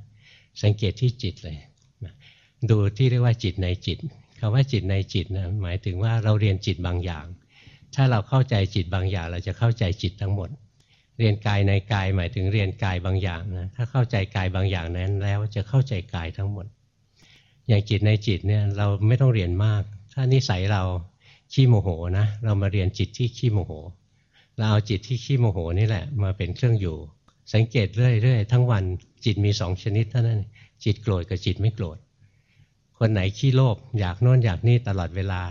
สังเกตที่จิตเลยนะดูที่เรียกว่าจิตในจิต คำว่าจิตในจิตนะหมายถึงว่าเราเรียนจิตบางอย่าง ถ้าเราเข้าใจจิตบางอย่าง เราจะเข้าใจจิตทั้งหมด เรียนกายในกายหมายถึงเรียนกายบางอย่างนะถ้าเข้าใจกายบางอย่างนั้นแล้วจะเข้าใจกายทั้งหมด อย่างจิตในจิตเนี่ยเราไม่ต้องเรียนมาก ถ้านิสัยเราขี้โมโหนะเรามาเรียนจิตที่ขี้โมโหเราเอาจิตที่ขี้โมโหนี่แหละมาเป็นเครื่องอยู่ สังเกตเรื่อยๆทั้งวันจิตมีสองชนิดเท่านั้นจิตโกรธกับจิตไม่โกรธ คนไหนขี้โลภอยากโน่นอยากนี่ตลอดเวลา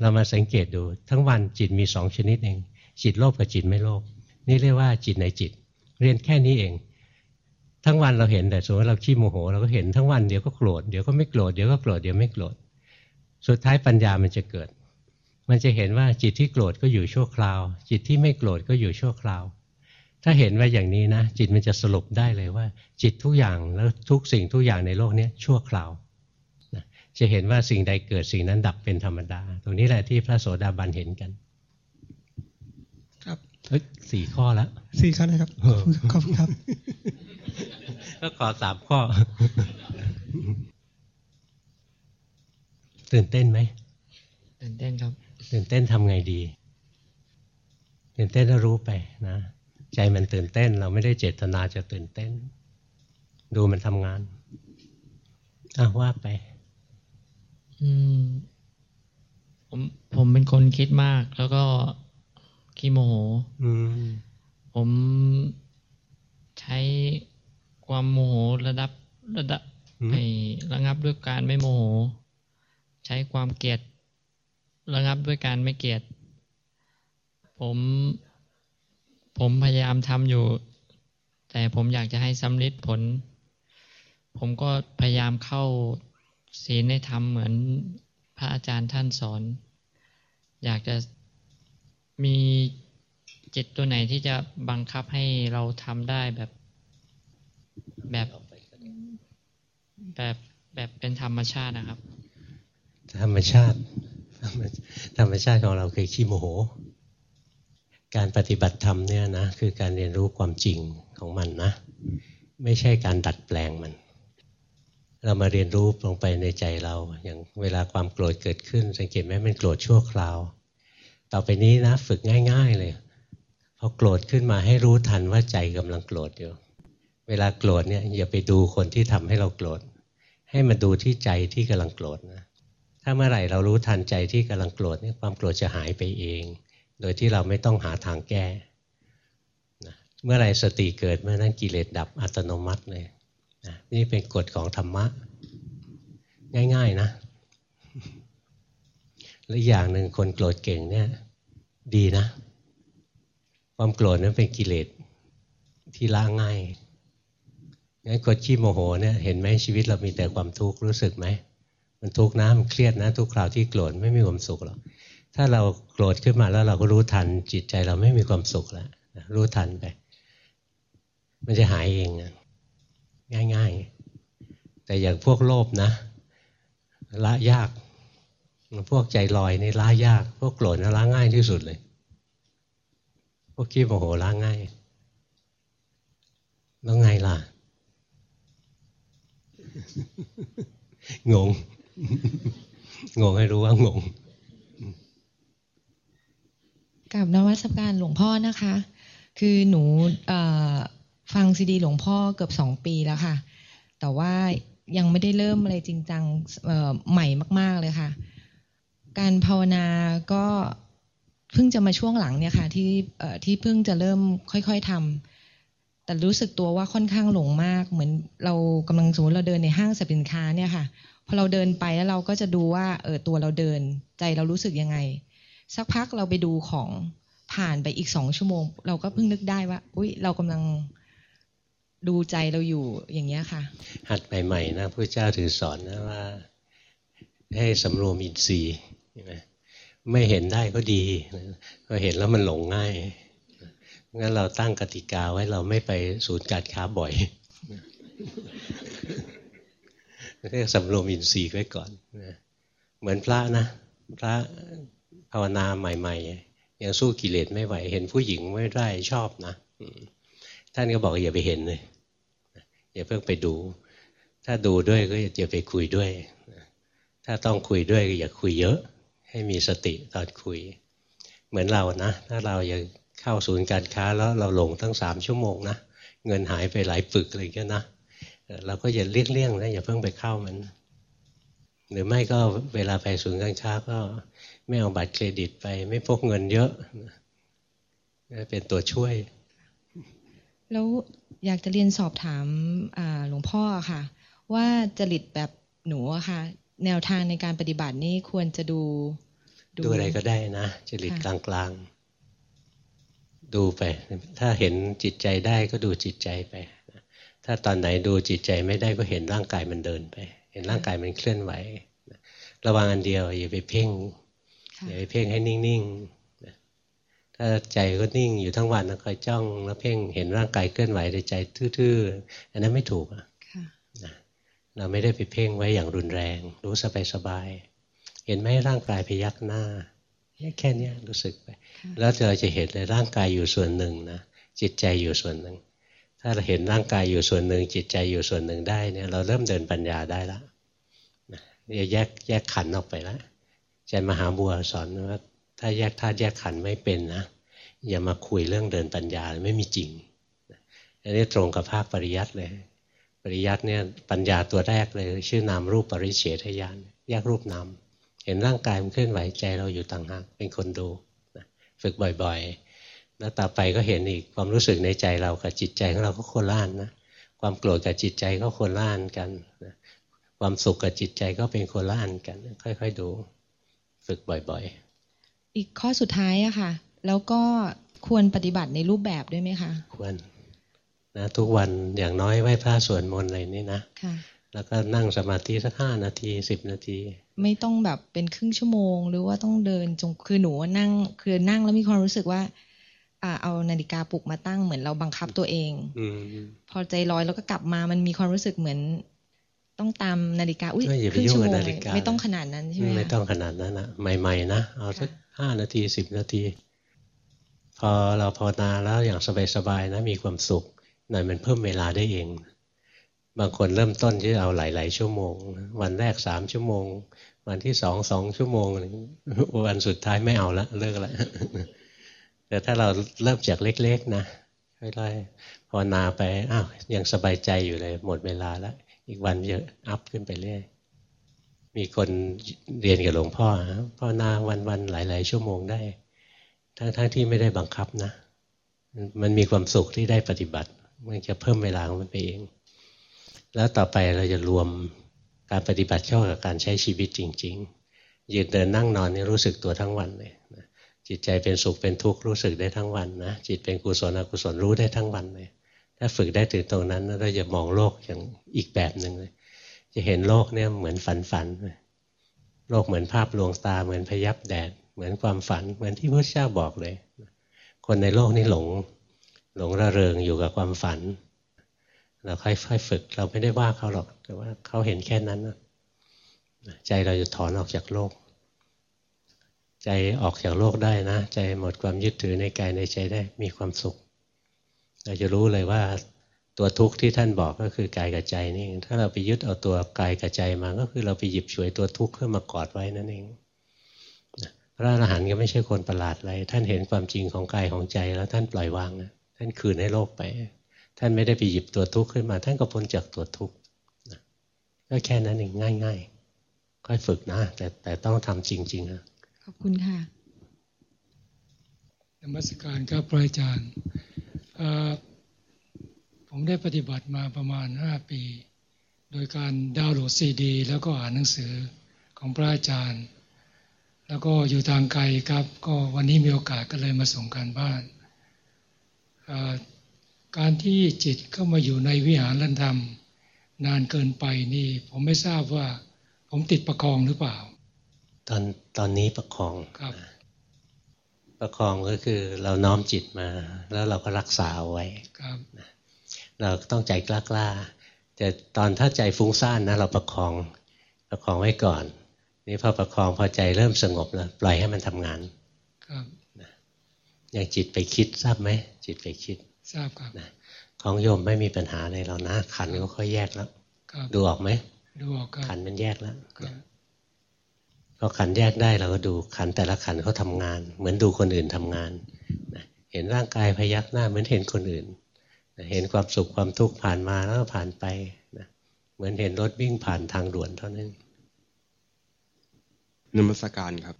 เรามาสังเกตดูทั้งวันจิตมีสองชนิดเอง จิตโลภกับจิตไม่โลภนี่เรียกว่าจิตในจิต เรียนแค่นี้เอง ทั้งวันเราเห็นแต่สมมติเราขี้โมโหเราก็เห็นทั้งวันเดี๋ยวก็โกรธเดี๋ยวก็ไม่โกรธเดี๋ยวก็โกรธเดี๋ยวไม่โกรธสุดท้ายปัญญามันจะเกิด มันจะเห็นว่าจิตที่โกรธก็อยู่ชั่วคราว จิตที่ไม่โกรธก็อยู่ชั่วคราว ถ้าเห็นว่าอย่างนี้นะ จิตมันจะสรุปได้เลยว่า จิตทุกอย่างแล้วทุกสิ่งทุกอย่างในโลกนี้ชั่วคราว จะเห็นว่าสิ่งใดเกิดสิ่งนั้นดับเป็นธรรมดา ตรงนี้แหละที่พระโสดาบันเห็นกัน ครับเฮ้ยสี่ข้อแล้วสี่ข้อเลยครับขอบคุณครับ ก็ขอสามข้อ ตื่นเต้นไหมตื่นเต้นครับ ตื่นเต้นทำไงดี ตื่นเต้นก็รู้ไปนะ ใจมันตื่นเต้น เราไม่ได้เจตนาจะตื่นเต้น ดูมันทำงานอะว่าไป อืม ผมผมเป็นคนคิดมาก แล้วก็ขี้โมโหผมใช้ความโมโหระดับระดับไอ้ระงับด้วยการไม่โมโห ใช้ความเกลียดระงับด้วยการไม่เกลียด ผม ผมพยายามทำอยู่ แต่ผมอยากจะให้สำลิดผล ผมก็พยายามเข้า ศีลในธรรมเหมือนพระอาจารย์ท่านสอน อยากจะมีจิตตัวไหนที่จะบังคับให้เราทำได้แบบแบบแบบแบบเป็นธรรมชาตินะครับ ธรรมชาติ ธรรมชาติของเราคือขี้โมโห การปฏิบัติธรรมเนี่ยนะคือการเรียนรู้ความจริงของมันนะ ไม่ใช่การดัดแปลงมัน เรามาเรียนรู้ลงไปในใจเรา อย่างเวลาความโกรธเกิดขึ้น สังเกตไหมมันโกรธชั่วคราว ต่อไปนี้นะฝึกง่าย ๆ เลยพอโกรธขึ้นมาให้รู้ทันว่าใจกำลังโกรธอยู่ เวลาโกรธเนี่ยอย่าไปดูคนที่ทำให้เราโกรธ ให้มาดูที่ใจที่กำลังโกรธนะ ถ้าเมื่อไหร่เรารู้ทันใจที่กำลังโกรธเนี่ยความโกรธจะหายไปเอง โดยที่เราไม่ต้องหาทางแก้ เมื่อไรสติเกิดเมื่อนั้นกิเลสดับอัตโนมัติเลย นี่เป็นกฎของธรรมะ ง่าย ๆ นะและอย่างหนึ่งคนโกรธเก่งเนี่ย ดีนะ ความโกรธนั้นเป็นกิเลสที่ละง่ายงั้นกดขี้โมโหเนี่ยเห็นไหมชีวิตเรามีแต่ความทุกข์รู้สึกไหมมันทุกข์นะมันเครียดนะ ทุกคราวที่โกรธไม่มีความสุขหรอกถ้าเราโกรธขึ้นมาแล้วเราก็รู้ทันจิตใจเราไม่มีความสุขแล้วรู้ทันไป มันจะหายเอง ง่าย ๆ แต่อย่างพวกโลภนะละยาก พวกใจลอยนี่ละยาก พวกโกรธนะละง่ายที่สุดเลย พวกขี้โมโหละง่าย แล้วไงล่ะ งง งงให้รู้ว่างงกับนวัตการหลวงพ่อนะคะ คือหนู ฟังซีดีหลวงพ่อเกือบสองปีแล้วค่ะ แต่ว่ายังไม่ได้เริ่มอะไรจริงจังใหม่มาก ๆเลยค่ะ การภาวนาก็เพิ่งจะมาช่วงหลังเนี่ยค่ะที่ที่เพิ่งจะเริ่มค่อยๆทำแต่รู้สึกตัวว่าค่อนข้างหลงมาก เหมือนเรากำลังสมมติเราเดินในห้างสรรพสินค้าเนี่ยค่ะพอเราเดินไปแล้วเราก็จะดูว่าเออตัวเราเดินใจเรารู้สึกยังไง สักพักเราไปดูของผ่านไปอีกสองชั่วโมง เราก็เพิ่งนึกได้ว่า อุ้ยเรากำลัง ดูใจเราอยู่อย่างเงี้ยค่ะ หัดใหม่ๆนะพระเจ้าถือสอนนะว่า ให้สำรวมอินทรีย์ไม่เห็นได้ก็ดีพอเห็นแล้วมันหลงง่ายงั้นเราตั้งกติกาไว้เราไม่ไปศูนย์การค้าบ่อยเรียกสำรวมอินทรีย์ไว้ก่อนเหมือนพระนะ พระภาวนาใหม่ ๆ ยังสู้กิเลสไม่ไหว เห็นผู้หญิงไม่ได้ชอบนะ ท่านก็บอกอย่าไปเห็นเลยอย่าเพิ่งไปดู ถ้าดูด้วยก็อย่าไปคุยด้วย ถ้าต้องคุยด้วยก็อย่าคุยเยอะ ให้มีสติตอนคุย เหมือนเรานะ ถ้าเราอยากเข้าศูนย์การค้าแล้วเราหลงตั้งสามชั่วโมงนะ เงินหายไปหลายปึกอะไรเงี้ยนะเราก็อย่าเลี่ยงเลี่ยงนะอย่าเพิ่งไปเข้ามัน หรือไม่ก็เวลาไปศูนย์การค้าก็ไม่เอาบัตรเครดิตไป ไม่พกเงินเยอะเป็นตัวช่วย แล้วอยากจะเรียนสอบถามหลวงพ่อค่ะ ว่าจริตแบบหนูค่ะ แนวทางในการปฏิบัตินี่ควรจะดู ดูอะไรก็ได้นะ จริตกลางๆ ดูไป ถ้าเห็นจิตใจได้ก็ดูจิตใจไป ถ้าตอนไหนดูจิตใจไม่ได้ก็เห็นร่างกายมันเดินไป เห็นร่างกายมันเคลื่อนไหว ระวังอันเดียวอย่าไปเพ่งอย่าไปเพ่งให้นิ่งๆ ถ้าใจก็นิ่งอยู่ทั้งวันแล้วคอยจ้องแล้วเพ่งเห็นร่างกายเคลื่อนไหวในใจทื่อๆ อันนั้นไม่ถูกอะเราไม่ได้ไปเพ่งไว้อย่างรุนแรง รู้สบายสบาย เห็นไหมร่างกายพยักหน้าแค่นี้รู้สึกไป แล้วเราจะเห็นเลยร่างกายอยู่ส่วนหนึ่งนะจิตใจอยู่ส่วนหนึ่ง ถ้าเราเห็นร่างกายอยู่ส่วนหนึ่ง จิตใจอยู่ส่วนหนึ่งได้เนี่ยเราเริ่มเดินปัญญาได้แล้วเนี่ยแยกแยกขันออกไปแล้วใจมหาบัวสอนว่า ถ้าแยกธาตุแยกขันธ์ไม่เป็นนะอย่ามาคุยเรื่องเดินปัญญาไม่มีจริงอันนี้ตรงกับภาคปริยัติเลย ปริยัติเนี่ยปัญญาตัวแรกเลย ชื่อนามรูปปริเฉทญาณแยกรูปนามเห็นร่างกายมันเคลื่อนไหวใจเราอยู่ต่างหากเป็นคนดูฝึกบ่อยๆ แล้วต่อไปก็เห็นอีกความรู้สึกในใจเรากับจิตใจของเราก็โคล่านนะความโกรธกับจิตใจก็โคล่านกันความสุขกับจิตใจก็เป็นโคล่านกัน ค่อย ๆ ดู ฝึกบ่อย ๆ อีกข้อสุดท้ายอะค่ะ แล้วก็ควรปฏิบัติในรูปแบบด้วยไหมคะ ควรนะทุกวันอย่างน้อยไหว้พระสวดมนต์อะไรนี่นะค่ะ แล้วก็นั่งสมาธิสักห้านาทีสิบนาที ไม่ต้องแบบเป็นครึ่งชั่วโมง หรือว่าต้องเดินจงคือหนูนั่งคือนั่งแล้วมีความรู้สึกว่าอ่าเอานาฬิกาปลุกมาตั้งเหมือนเราบังคับตัวเองอืพอใจลอยแล้วก็กลับมามันมีความรู้สึกเหมือนต้องตามนาฬิกาอุ้ยครึ่งชั่วโมงไม่ต้องขนาดนั้นใช่ไหมไม่ต้องขนาดนั้นนะใหม่ ๆ นะเอาสัก ห้านาทีสิบนาที พอเราพอนาแล้วอย่างสบายๆนะมีความสุขหน่อยมันเพิ่มเวลาได้เอง บางคนเริ่มต้นที่เอาหลาย ๆ ชั่วโมง วันแรกสามชั่วโมง วันที่สองสองชั่วโมงวันสุดท้ายไม่เอาละเลิกละแต่ถ้าเราเริ่มจากเล็ก ๆ นะค่อยๆพอนาไปอ้าวยังสบายใจอยู่เลย หมดเวลาแล้วอีกวันเยอะอัพขึ้นไปเรื่อย มีคนเรียนกับหลวงพ่อพ่อนาวันๆหลาย ๆ ชั่วโมงได้ ทั้งๆทที่ไม่ได้บังคับนะ มันมีความสุขที่ได้ปฏิบัติ มันจะเพิ่มเวลาของมันไปเอง แล้วต่อไปเราจะรวมการปฏิบัติเข้ากับการใช้ชีวิตจริง ๆ ยืนเดินนั่งนอนนี่รู้สึกตัวทั้งวันเลยจิตใจเป็นสุขเป็นทุกข์รู้สึกได้ทั้งวันนะจิตเป็นกุศลอกุศลรู้ได้ทั้งวันเลยถ้าฝึกได้ถึงตรงนั้นเราจะมองโลกอย่างอีกแบบหนึ่งเลย จะเห็นโลกเนี่ยเหมือนฝันฝันโลกเหมือนภาพลวงตาเหมือนพยับแดด เหมือนความฝัน เหมือนที่พระเจ้าบอกเลย คนในโลกนี้หลง หลงระเริงอยู่กับความฝัน เราค่อยๆฝึก เราไม่ได้ว่าเขาหรอก แต่ว่าเขาเห็นแค่นั้นนะใจเราจะถอนออกจากโลก ใจออกจากโลกได้นะ ใจหมดความยึดถือในกายในใจได้มีความสุข เราจะรู้เลยว่า ตัวทุกข์ที่ท่านบอกก็คือกายกับใจนี่ถ้าเราไปยึดเอาตัวกายกับใจมาก็คือเราไปหยิบฉวยตัวทุกข์ขึ้นมากอดไว้นั่นเองพระอรหันต์ก็ไม่ใช่คนประหลาดอะไร ท่านเห็นความจริงของกายของใจแล้วท่านปล่อยวางนะท่านคืนให้โลกไป ท่านไม่ได้ไปหยิบตัวทุกข์ขึ้นมา ท่านก็พ้นจากตัวทุกข์ก็แค่นั้นเองง่าย ๆ ค่อยฝึกนะ แต่แต่ต้องทำจริงๆนะขอบคุณค่ะนมัสการครับพระอาจารย์ ผมได้ปฏิบัติมาประมาณห้าปี โดยการดาวน์โหลดซีดี แล้วก็อ่านหนังสือของพระอาจารย์ แล้วก็อยู่ทางไกลครับ ก็วันนี้มีโอกาสก็เลยมาส่งการบ้าน การที่จิตเข้ามาอยู่ในวิหารลันธรรม นานเกินไปนี่ ผมไม่ทราบว่า ผมติดประคองหรือเปล่า ตอนตอนนี้ประคองครับประคองก็คือเราน้อมจิตมา แล้วเราก็รักษาเอาไว้ครับ เราต้องใจกล้าๆแต่ตอนถ้าใจฟุ้งซ่านนะเราประคองประคองไว้ก่อน นี่พอประคองพอใจเริ่มสงบแล้วปล่อยให้มันทำงานครับอย่างจิตไปคิดทราบไหมจิตไปคิดทราบครับของโยมไม่มีปัญหาอะไรหรอกนะ ขันก็ค่อยแยกแล้วดูออกไหมดูออกขันมันแยกแล้วพอขันแยกได้เราก็ดูขันแต่ละขันเขาทางาน เหมือนดูคนอื่นทำงานเห็นร่างกายพยักหน้าเหมือนเห็นคนอื่น เห็นความสุขความทุกข์ผ่านมาแล้วก็ผ่านไปนะเหมือนเห็นรถวิ่งผ่านทางด่วนเท่านั้นนมัสการครับ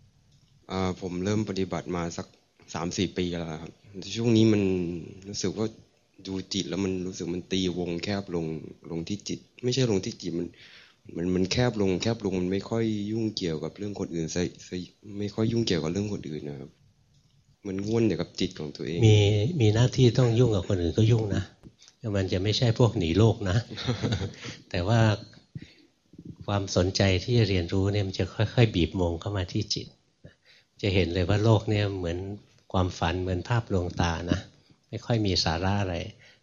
ผมเริ่มปฏิบัติมาสักสามสี่ปีแล้วครับช่วงนี้มันรู้สึกว่าดูจิตแล้วมันรู้สึกมันตีวงแคบลงลงที่จิต ไม่ใช่ลงที่จิตมันมันมันแคบลงแคบลงมันไม่ค่อยยุ่งเกี่ยวกับเรื่องคนอื่นใส่ไม่ค่อยยุ่งเกี่ยวกับเรื่องคนอื่นนะครับ มันง่วนอยู่กับจิตของตัวเอง มีมีหน้าที่ต้องยุ่งกับคนอื่นก็ยุ่งนะแต่มันจะไม่ใช่พวกหนีโลกนะ แต่ว่าความสนใจที่จะเรียนรู้เนี่ยมันจะค่อย ๆ บีบมงเข้ามาที่จิต จะเห็นเลยว่าโลกเนี่ยเหมือนความฝันเหมือนภาพลวงตานะไม่ค่อยมีสาระอะไร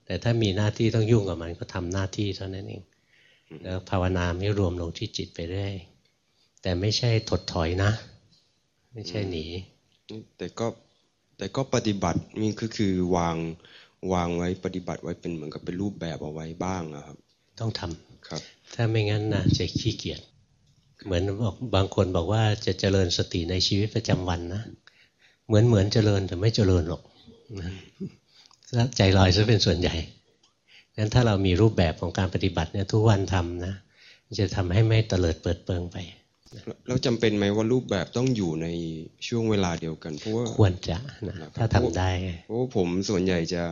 แต่ถ้ามีหน้าที่ต้องยุ่งกับมันก็ทำหน้าที่เท่านั้นเอง แล้วภาวนาไม่รวมลงที่จิตไปเรื่อยแต่ไม่ใช่ถดถอยนะ ไม่ใช่หนี แต่ก็ แต่ก็ปฏิบัติมีก็คือวางวางไว้ปฏิบัติไว้เป็นเหมือนกับเป็นรูปแบบเอาไว้บ้างนะครับ ต้องทำครับ ถ้าไม่งั้นนะจะขี้เกียจเหมือนบอกบางคนบอกว่าจะเจริญสติในชีวิตประจำวันนะเหมือนเหมือนเจริญแต่ไม่เจริญหรอกใจลอยซะเป็นส่วนใหญ่งั้นถ้าเรามีรูปแบบของการปฏิบัติเนี่ยทุกวันทำนะจะทำให้ไม่เตลิดเปิดเปิงไป แล้วจำเป็นไหมว่ารูปแบบต้องอยู่ในช่วงเวลาเดียวกันเพราะว่าควรจะนะถ้าทำได้เพราะผมส่วนใหญ่จะ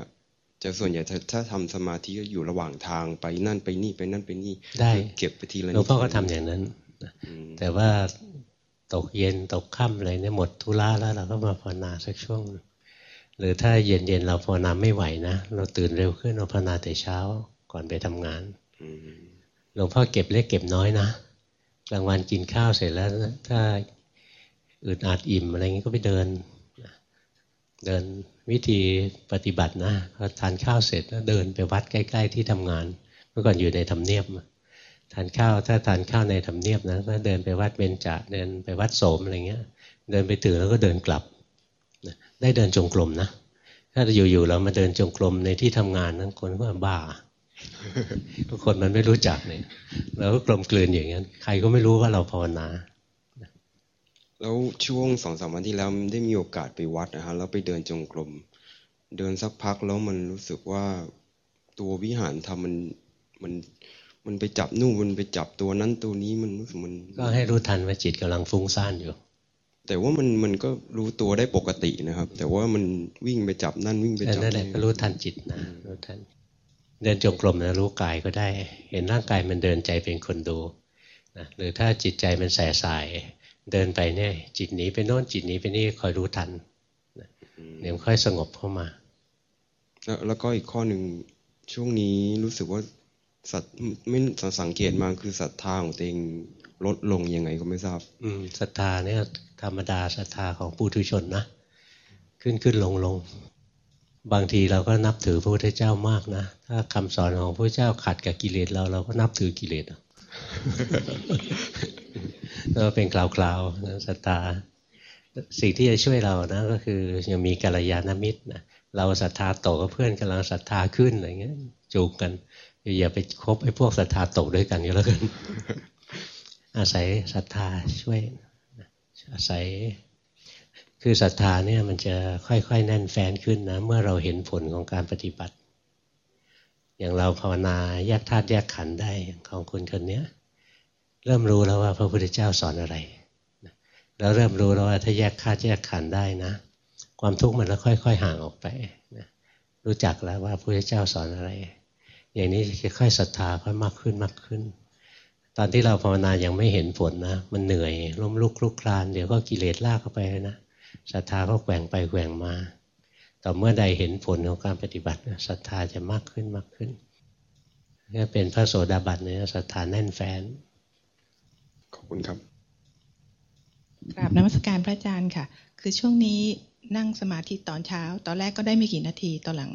จะส่วนใหญ่ถ้าถ้าทำสมาธิก็อยู่ระหว่างทางไปนั่นไปนี่ไปนั่นไปนี่ได้เก็บไปทีละนิดหลวงพ่อก็ทำอย่างนั้นแต่ว่าตกเย็นตกค่ำอะไรเนี่ยหมดธุระแล้วเราก็มาภาวนาสักช่วง หรือถ้าเย็นๆเราภาวนาไม่ไหวนะเราตื่นเร็วขึ้นเราภาวนาแต่เช้าก่อนไปทำงานหลวงพ่อเก็บเล็กเก็บน้อยนะก ลางวันกินข้าวเสร็จแล้วถ้าอึดอัดอิ่มอะไรเงี้ก็ไปเดิน เดินวิธีปฏิบัตินะพอทานข้าวเสร็จแล้วเดินไปวัดใกล้ ๆ ที่ทำงาน เมื่อก่อนอยู่ในทำเนียบทานข้าวถ้าทานข้าวในทำเนียบนะก็เดินไปวัดเบญจเดินไปวัดโสมอะไรเงี้ย เดินไปถึงแล้วก็เดินกลับ ได้เดินจงกรมนะถ้าอยู่ๆเรามาเดินจงกรมในที่ทำงานนั้นคนก็บ้า ทุกคนมันไม่รู้จักเนี่ยเราก็กลมกลืนอย่างนั้นใครก็ไม่รู้ว่าเราภาวนาแล้วช่วงสองสามวันที่แล้วได้มีโอกาสไปวัดนะฮะแล้วไปเดินจงกรมเดินสักพักแล้วมันรู้สึกว่าตัววิหารทำมันมันมันไปจับนู่นมันไปจับตัวนั้นตัวนี้มันรู้สึกมัน ก็ให้รู้ทันว่าจิตกำลังฟุ้งซ่านอยู่ แต่ว่ามันมันก็รู้ตัวได้ปกตินะครับ แต่ว่ามันวิ่งไปจับนั่นวิ่งไปจับนั่นแหละก็รู้ทันจิตนะรู้ทัน เดินจงกรมนะรู้กายก็ได้ เห็นร่างกายมันเดินใจเป็นคนดูนะหรือถ้าจิตใจมันแสสายเดินไปเนี่ยจิตหนีไปโน่นจิตหนีไปนี่คอยรู้ทันเดี๋ยวค่อยสงบเข้ามา แล้วแล้วก็อีกข้อหนึ่งช่วงนี้รู้สึกว่าสัตไม่สังเกตมาคือศรัทธาของตัวเองลดลงยังไงก็ไม่ทราบ อืมศรัทธาเนี่ยธรรมดาศรัทธาของปุถุชนนะขึ้นขึ้นลงลง บางทีเราก็นับถือพระพุทธเจ้ามากนะ ถ้าคำสอนของพระเจ้าขัดกับกิเลสเราเราก็นับถือกิเลสเราเป็นคราวๆศรัทธาสิ่งที่จะช่วยเรานะก็คือยังมีกัลยาณมิตรนะเราศรัทธาตกกับเพื่อนกำลังศรัทธาขึ้นอะไรเงี้ยจูบกันอย่าไปคบไอ้พวกศรัทธาตกด้วยกันก็แล้วกันอาศัยศรัทธาช่วยอาศัย คือศรัทธาเนี่ยมันจะค่อยๆ แน่นแฟนขึ้นนะ เมื่อเราเห็นผลของการปฏิบัติ อย่างเราภาวนาแยกธาตุแยกขันธ์ได้ของคุณคนนี้เริ่มรู้แล้วว่าพระพุทธเจ้าสอนอะไรแล้วเริ่มรู้แล้วว่าถ้าแยกธาตุแยกขันธ์ได้นะ ความทุกข์มันจะค่อย ๆ ห่างออกไปนะรู้จักแล้วว่าพระพุทธเจ้าสอนอะไร อย่างนี้จะค่อยศรัทธาค่อยมากขึ้นมากขึ้นตอนที่เราภาวนายังไม่เห็นผลนะ มันเหนื่อยล้มลุกคลุกคลาน เดี๋ยวก็กิเลสลากเข้าไปนะ ศรัทธาก็แกว่งไปแกว่งมา ต่อเมื่อใดเห็นผลของการปฏิบัติศรัทธาจะมากขึ้นมากขึ้นนี่เป็นพระโสดาบันเนี่ยศรัทธาแน่นแฟ้นขอบคุณครับกราบนมัสการพระอาจารย์ค่ะ คือช่วงนี้นั่งสมาธิตอนเช้า ตอนแรกก็ได้ไม่กี่นาทีตอนหลัง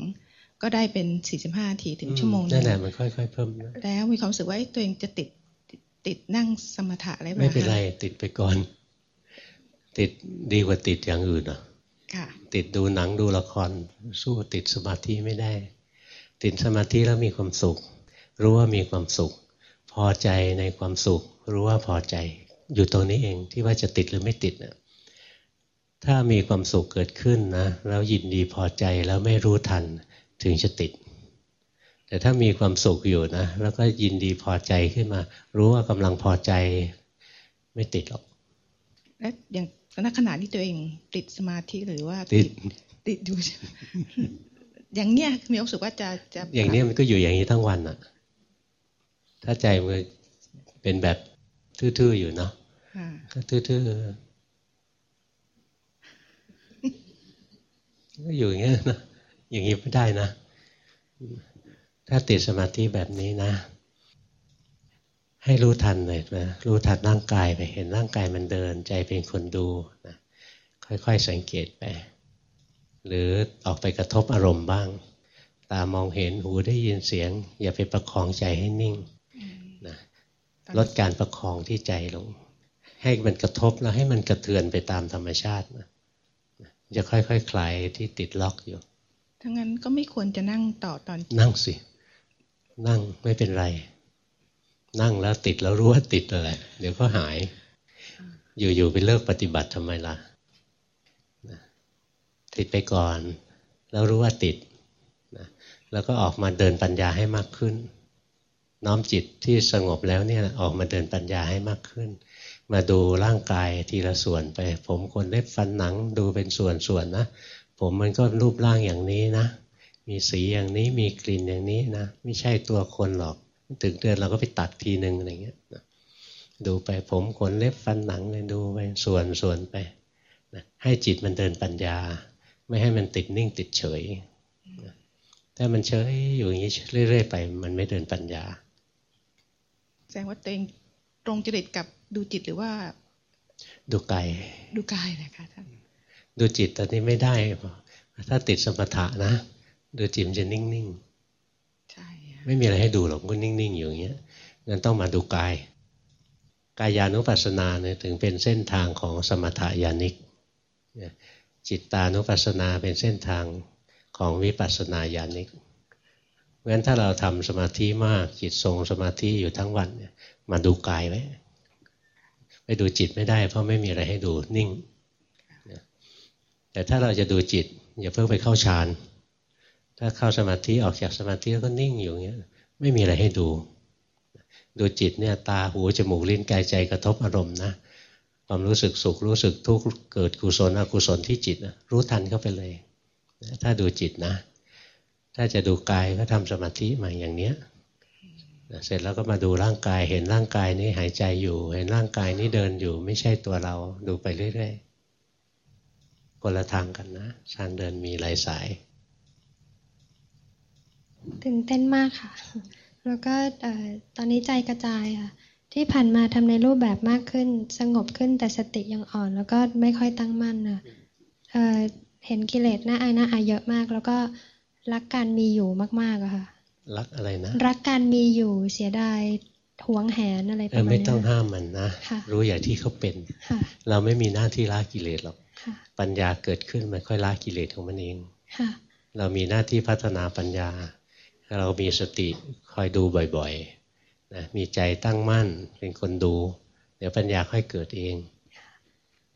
ก็ได้เป็นสี่สิบห้านาทีถึงชั่วโมงนั่นแหละมันค่อยๆเพิ่มแล้วมีความรู้สึกว่าตัวเองจะติดติดนั่งสมถะอะไรแบบไม่เป็นไรติดไปก่อน ติดดีกว่าติดอย่างอื่นอะติดดูหนังดูละคร สู้ติดสมาธิไม่ได้ ติดสมาธิแล้วมีความสุข รู้ว่ามีความสุข พอใจในความสุข รู้ว่าพอใจ อยู่ตรงนี้เองที่ว่าจะติดหรือไม่ติดนะถ้ามีความสุขเกิดขึ้นนะแล้วยินดีพอใจแล้วไม่รู้ทันถึงจะติด แต่ถ้ามีความสุขอยู่นะ แล้วก็ยินดีพอใจขึ้นมา รู้ว่ากำลังพอใจ ไม่ติดหรอกและอย่างณขณะที่ตัวเองติดสมาธิหรือว่าติดติดดูอย่างเนี้ยมีความรู้สึกว่าจะจะอย่างนี้มันก็อยู่อย่างนี้ทั้งวันอะ ถ้าใจมันเป็นแบบทื่อๆอยู่เนาะก็ทื่อๆก็อยู่อย่างนี้นะอย่างนี้ไม่ได้นะ ถ้าติดสมาธิแบบนี้นะ ให้รู้ทันเลยนะรู้ทันร่างกายไปเห็นร่างกายมันเดิน ใจเป็นคนดูนะค่อยๆสังเกตไป หรือออกไปกระทบอารมณ์บ้าง ตามองเห็นหูได้ยินเสียง อย่าไปประคองใจให้นิ่งนะลดการประคองที่ใจลง ให้มันกระทบแล้วให้มันกระเทือนไปตามธรรมชาตินะจะค่อยๆคคลายที่ติดล็อกอยู่ทั้งนั้นก็ไม่ควรจะนั่งต่อตอนนั่งสิ นั่งไม่เป็นไร นั่งแล้วติดแล้วรู้ว่าติดอะไรเดี๋ยวก็หาย อยู่ๆไปเลิกปฏิบัติทำไมล่ะติดไปก่อน แล้วรู้ว่าติดนะแล้วก็ออกมาเดินปัญญาให้มากขึ้น น้อมจิตที่สงบแล้วเนี่ยออกมาเดินปัญญาให้มากขึ้น มาดูร่างกายทีละส่วนไป ผมคนเล็บฟันหนังดูเป็นส่วนๆนะ ผมมันก็รูปร่างอย่างนี้นะ มีสีอย่างนี้มีกลิ่นอย่างนี้นะ ไม่ใช่ตัวคนหรอก ถึงเดือนเราก็ไปตัดทีหนึ่งอะไรเงี้ยดูไปผมขนเล็บฟันหนังเลยดูไปส่วนส่วนไปนะให้จิตมันเดินปัญญา ไม่ให้มันติดนิ่งติดเฉยนะถ้ามันเฉยอยู่อย่างนี้เรื่อยๆไป มันไม่เดินปัญญาแสดงว่าตัวเองตรงจริตกับดูจิตหรือว่า ดูกายดูกายนะคะท่านดูจิตตอนนี้ไม่ได้ถ้าติดสมถะนะ ดูจิตมันจะนิ่งๆ ไม่มีอะไรให้ดูหรอกก็นิ่งๆอยู่อย่างเงี้ยงั้นต้องมาดูกาย กายานุปัสสนาเนี่ยถึงเป็นเส้นทางของสมถายานิก จิตตานุปัสสนาเป็นเส้นทางของวิปัสสนาญาณิกเพราะฉะนั้นถ้าเราทำสมาธิมากจิตทรงสมาธิอยู่ทั้งวันเนี่ยมาดูกายไว้ไปดูจิตไม่ได้ เพราะไม่มีอะไรให้ดูนิ่ง แต่ถ้าเราจะดูจิต อย่าเพิ่งไปเข้าฌาน ถ้าเข้าสมาธิออกจากสมาธิแล้วก็นิ่งอยู่อย่างเงี้ย ไม่มีอะไรให้ดู ดูจิตเนี่ยตาหูจมูกลิ้นกายใจกระทบอารมณ์นะความรู้สึกสุขรู้สึกทุกข์เกิดกุศลอกุศลที่จิตนะรู้ทันเข้าไปเลย ถ้าดูจิตนะ ถ้าจะดูกายก็ทำสมาธิมาอย่างเนี้ยเสร็จแล้วก็มาดูร่างกายเห็นร่างกายนี้หายใจอยู่ เห็นร่างกายนี้เดินอยู่ ไม่ใช่ตัวเราดูไปเรื่อยๆคนละทางกันนะทางเดินมีหลายสาย ตื่นเต้นมากค่ะ แล้วก็ตอนนี้ใจกระจายค่ะ ที่ผ่านมาทำในรูปแบบมากขึ้น สงบขึ้นแต่สติยังอ่อน แล้วก็ไม่ค่อยตั้งมั่นนะเเห็นกิเลสหน้าอายหน้าอายเยอะมาก แล้วก็รักการมีอยู่มากๆอะค่ะ รักอะไรนะ รักการมีอยู่เสียดายทวงแหนอะไรประมาณนี้ไม่ต้องห้ามมันนะ รู้อย่างที่เขาเป็น เราไม่มีหน้าที่ละกิเลสหรอกปัญญาเกิดขึ้นมันค่อยละกิเลสของมันเองเรามีหน้าที่พัฒนาปัญญา เรามีสติคอยดูบ่อยๆนะมีใจตั้งมั่นเป็นคนดู เดี๋ยวปัญญาค่อยเกิดเอง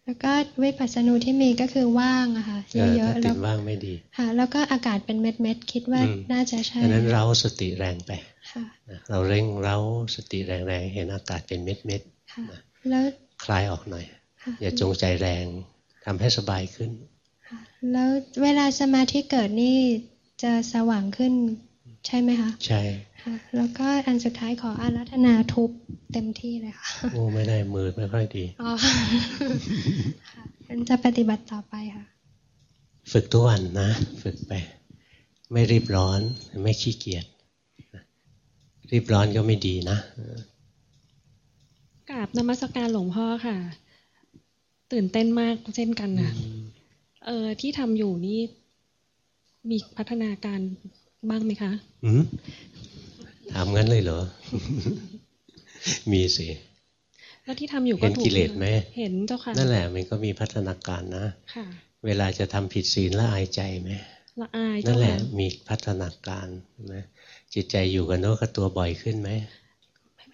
แล้วก็วิปัสสนูที่มีก็คือว่างอะค่ะเยอะๆแล้วว่างไม่ดีค่ะ แล้วก็อากาศเป็นเม็ดๆคิดว่าน่าจะใช่อันนั้นเราสติแรงไปเราเร่งเราสติแรงๆเห็นอากาศเป็นเม็ดๆแล้วคลายออกหน่อย อย่าจงใจแรงทำให้สบายขึ้น แล้วเวลาสมาธิเกิดนี่จะสว่างขึ้น ใช่ไหมคะ ใช่แล้วก็อันสุดท้ายขออารัธนาทุบเต็มที่เลยค่ะโอ้ไม่ได้มือไม่ค่อยดีอ๋อค่ะจะปฏิบัติต่อไปค่ะ ฝึกทุกวันนะ ฝึกไป ไม่รีบร้อน ไม่ขี้เกียจรีบร้อนก็ไม่ดีนะกราบนมัสการหลวงพ่อค่ะ ตื่นเต้นมากเช่นกันนะเออที่ทำอยู่นี่มีพัฒนาการ บ้างไหมคะอืมถามงั้นเลยเหรอ มีสิแล้วที่ทำอยู่ก็เห็นกิเลสไหมเห็นเจ้าค่ะนั่นแหละมันก็มีพัฒนาการนะค่ะ เวลาจะทำผิดศีลละอายใจไหมละอายนั่นแหละมีพัฒนาการนะจิตใจอยู่กับโน้กับตัวบ่อยขึ้นไหม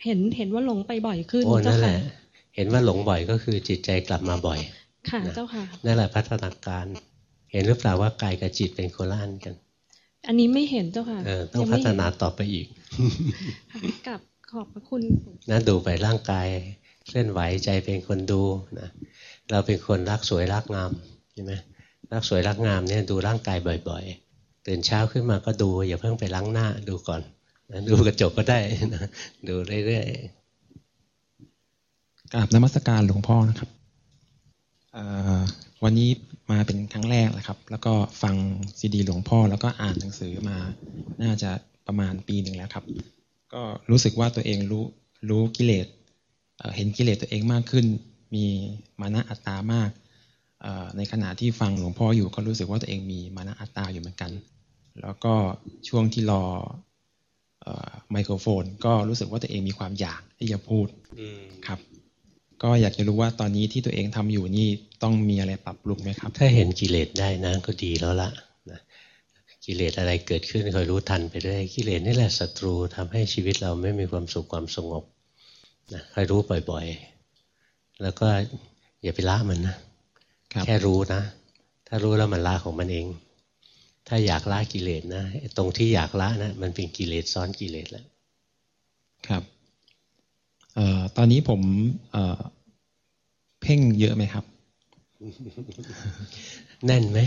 เห็นเห็นว่าหลงไปบ่อยขึ้นเจ้าค่ะเห็นว่าหลงบ่อยก็คือจิตใจกลับมาบ่อย ค่ะเจ้าค่ะนั่นแหละพัฒนาการ เห็นหรือเปล่าว่ากายกับจิตเป็นโคละอันกัน อันนี้ไม่เห็นเจ้าค่ะต้องพัฒนาต่อไปอีกกับขอบพระคุณนะดูไปร่างกายเคลื่อนไหวใจเป็นคนดูนะเราเป็นคนรักสวยรักงามใช่ไหมรักสวยรักงามเนี่ยดูร่างกายบ่อย ๆ ตื่นเช้าขึ้นมาก็ดูอย่าเพิ่งไปล้างหน้าดูก่อนนะดูกระจกก็ได้นะดูเรื่อยๆกราบนมัสการหลวงพ่อนะครับวันนี้ มาเป็นครั้งแรกนะครับ แล้วก็ฟังซีดีหลวงพ่อ แล้วก็อ่านหนังสือมา น่าจะประมาณปีหนึ่งแล้วครับ ก็รู้สึกว่าตัวเองรู้รู้กิเลสเห็นกิเลสตัวเองมากขึ้น มีมานะอัตตามาก ในขณะที่ฟังหลวงพ่ออยู่ก็รู้สึกว่าตัวเองมีมานะอัตตาอยู่เหมือนกัน แล้วก็ช่วงที่รอไมโครโฟน ก็รู้สึกว่าตัวเองมีความอยากที่จะพูดครับ ก็อยากจะรู้ว่าตอนนี้ที่ตัวเองทำอยู่นี่ต้องมีอะไรปรับปรุงไหมครับ ถ้าเห็นกิเลสได้นะก็ดีแล้วละนะกิเลสอะไรเกิดขึ้นคอยรู้ทันไปเรื่อยกิเลสนี่แหละศัตรูทำให้ชีวิตเราไม่มีความสุขความสงบนะคอยรู้บ่อยๆ แล้วก็อย่าไปละมันนะแค่รู้นะ ถ้ารู้แล้วมันละของมันเอง ถ้าอยากละกิเลสนะตรงที่อยากละนะมันเป็นกิเลสซ้อนกิเลสแล้วครับ ตอนนี้ผมเพ่งเยอะไหมครับ แน่นไหม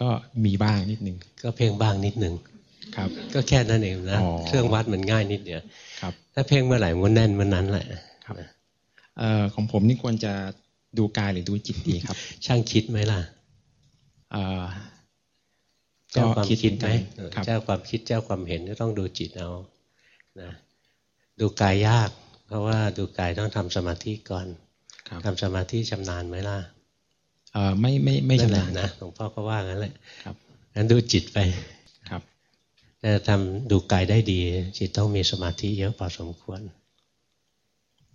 ก็มีบ้างนิดนึง ก็เพ่งบ้างนิดนึงครับ ก็แค่นั้นเองนะ เครื่องวัดมันง่ายนิดเดียวครับ ถ้าเพ่งเมื่อไหร่มันแน่นเมื่อนั้นแหละครับอของผมนี่ควรจะดูกายหรือดูจิตดีครับ ช่างคิดไหมล่ะเจ้าความคิดไหมเจ้าความคิดเจ้าความเห็นก็ต้องดูจิตเอานะ ดูกายยาก เพราะว่าดูกายต้องทำสมาธิก่อนทำสมาธิชำนาญไหมล่ะเออไม่ไม่ไม่ชำนาญนะหลวงพ่อก็ว่างั้นแหละครับงั้นดูจิตไปครับแต่ทำดูกายได้ดี จิตต้องมีสมาธิเยอะพอสมควร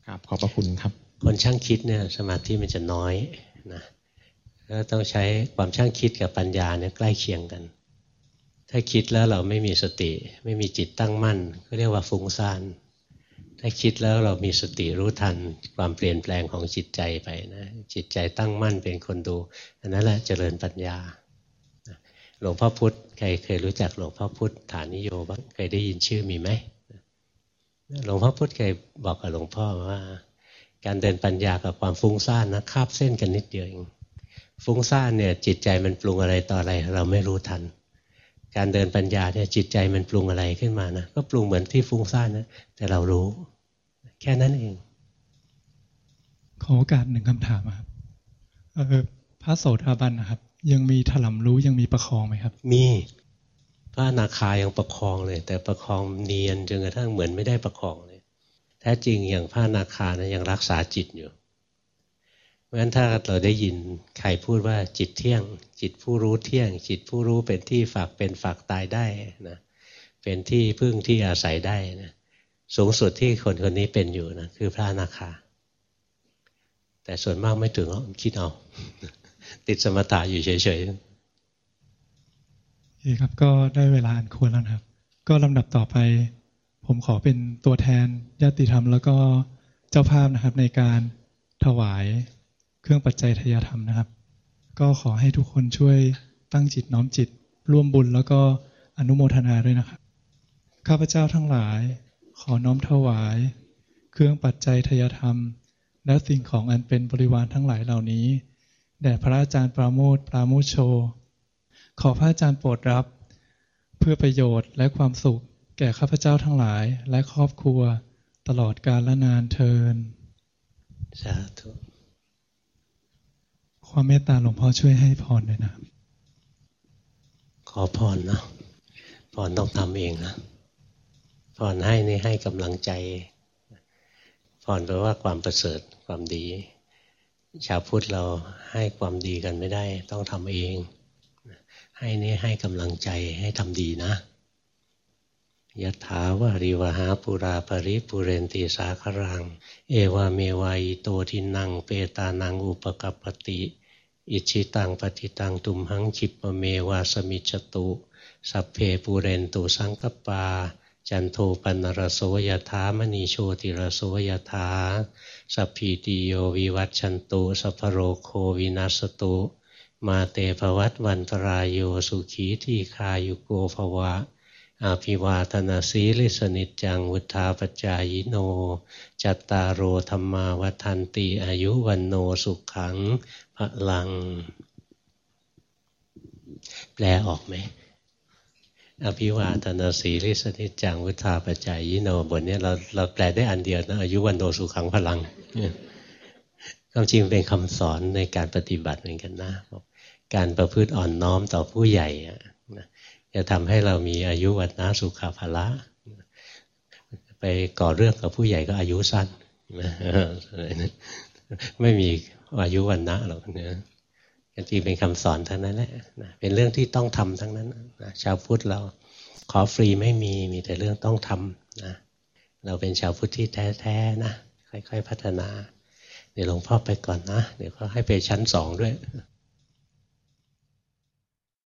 ครับขอบพระคุณครับ คนช่างคิดเนี่ย สมาธิมันจะน้อยนะก็ต้องใช้ความช่างคิดกับปัญญาเนี่ยใกล้เคียงกัน ถ้าคิดแล้วเราไม่มีสติ ไม่มีจิตตั้งมั่น ก็เรียกว่าฟุ้งซ่าน ถ้าคิดแล้วเรามีสติรู้ทันความเปลี่ยนแปลงของจิตใจไปนะจิตใจตั้งมั่นเป็นคนดู อันนั้นแหละเจริญปัญญาหลวงพ่อพุธใครเคยรู้จักหลวงพ่อพุธฐานิโยบ้างเคยได้ยินชื่อมีไหมหลวงพ่อพุธเคยบอกกับหลวงพ่อว่า การเดินปัญญากับความฟุ้งซ่านนะคาบเส้นกันนิดเดียวเองฟุ้งซ่านเนี่ยจิตใจมันปรุงอะไรต่ออะไร เราไม่รู้ทัน การเดินปัญญาเนี่ยจิตใจมันปรุงอะไรขึ้นมานะก็ปรุงเหมือนที่ฟุ้งซ่านนะแต่เรารู้ แค่นั้นเอง ขอโอกาสหนึ่งคำถามครับพระโสดาบันนะครับ ยังมีถลำรู้ยังมีประคองไหมครับ มีพระอนาคายังประคองเลย แต่ประคองเนียนจนกระทั่งเหมือนไม่ได้ประคองเลยแท้จริงอย่างพระอนาคานะยังรักษาจิตอยู่เพราะฉะนั้นถ้าเราได้ยินใครพูดว่าจิตเที่ยง จิตผู้รู้เที่ยง จิตผู้รู้เป็นที่ฝากเป็นฝากตายได้นะเป็นที่พึ่งที่อาศัยได้นะ สูงสุดที่คนคนนี้เป็นอยู่นะคือพระอนาคา แต่ส่วนมากไม่ถึงคิดเอา ติดสมถะอยู่เฉยๆโอเคครับ ก็ได้เวลาอันควรแล้วครับ ก็ลำดับต่อไป ผมขอเป็นตัวแทนญาติธรรม แล้วก็เจ้าภาพนะครับ ในการถวายเครื่องปัจจัยทยธรรมนะครับ ก็ขอให้ทุกคนช่วยตั้งจิตน้อมจิต ร่วมบุญแล้วก็อนุโมทนาด้วยนะครับ ข้าพเจ้าทั้งหลาย ขอน้อมถวาย เครื่องปัจจัยทยธรรม และสิ่งของอันเป็นบริวารทั้งหลายเหล่านี้แด่พระอาจารย์ปราโมทปราโมชโช ขอพระอาจารย์โปรดรับ เพื่อประโยชน์และความสุข แก่ข้าพเจ้าทั้งหลายและครอบครัว ตลอดกาลและนานเทินสาธุความเมตตาหลวงพ่อช่วยให้พรด้วยนะ ขอพรนะพรต้องทำเองนะ พรให้นี่ให้กำลังใจพรแปลว่าความประเสริฐความดี ชาวพุทธเราให้ความดีกันไม่ได้ ต้องทำเอง ให้นี่ให้กำลังใจให้ทำดีนะยะถาวาริวหาปุราปริปุเรนติสาครัง เอวะเมวะ อิโตทินนังเปตานังอุปะกัปปะติ อิจฉิตังปัตถิตังตุมหัง ขิปปะเมวะ สะมิชฌะตุ สัพเพปูเรนตุสังกัปปา จันโทปัณณะระโส ยะถา มะณิ โชติระโส ยะถาสัพพีติโยวิวัชชันตุสัพพะโรโควินัสสะตุ มาเต ภะวัตวันตะราโยสุขีทีฆายุโก ภะวะ อะภิวาทะนะสีลิสสะ นิจจังวุฑฒาปะจายิโน จัตตารโอธรรมาวัฏันติอายุวันโนสุขังพลัง แปลออกไหม อภิวาทนาสีริสนิจังวุธาปจายยิโนบทนี้เราเราแปลได้อันเดียวนะอายุวันโดสุขังพลังความจริงเป็นคำสอนในการปฏิบัติเหมือนกันนะการประพฤติอ่อนน้อมต่อผู้ใหญ่จะทำให้เรามีอายุวันนะสุขาละไปก่อเรื่องกับผู้ใหญ่ก็อายุสั้นไม่มีอายุวันนะหรอกเนี่ย กันทีเป็นคำสอนทั้งนั้นแหละเป็นเรื่องที่ต้องทำทั้งนั้นนะชาวพุทธเราขอฟรีไม่มีมีแต่เรื่องต้องทำนะเราเป็นชาวพุทธที่แท้ๆนะค่อย ๆ พัฒนา เดี๋ยวหลวงพ่อไปก่อนนะ เดี๋ยวก็ให้ไปชั้นสองด้วย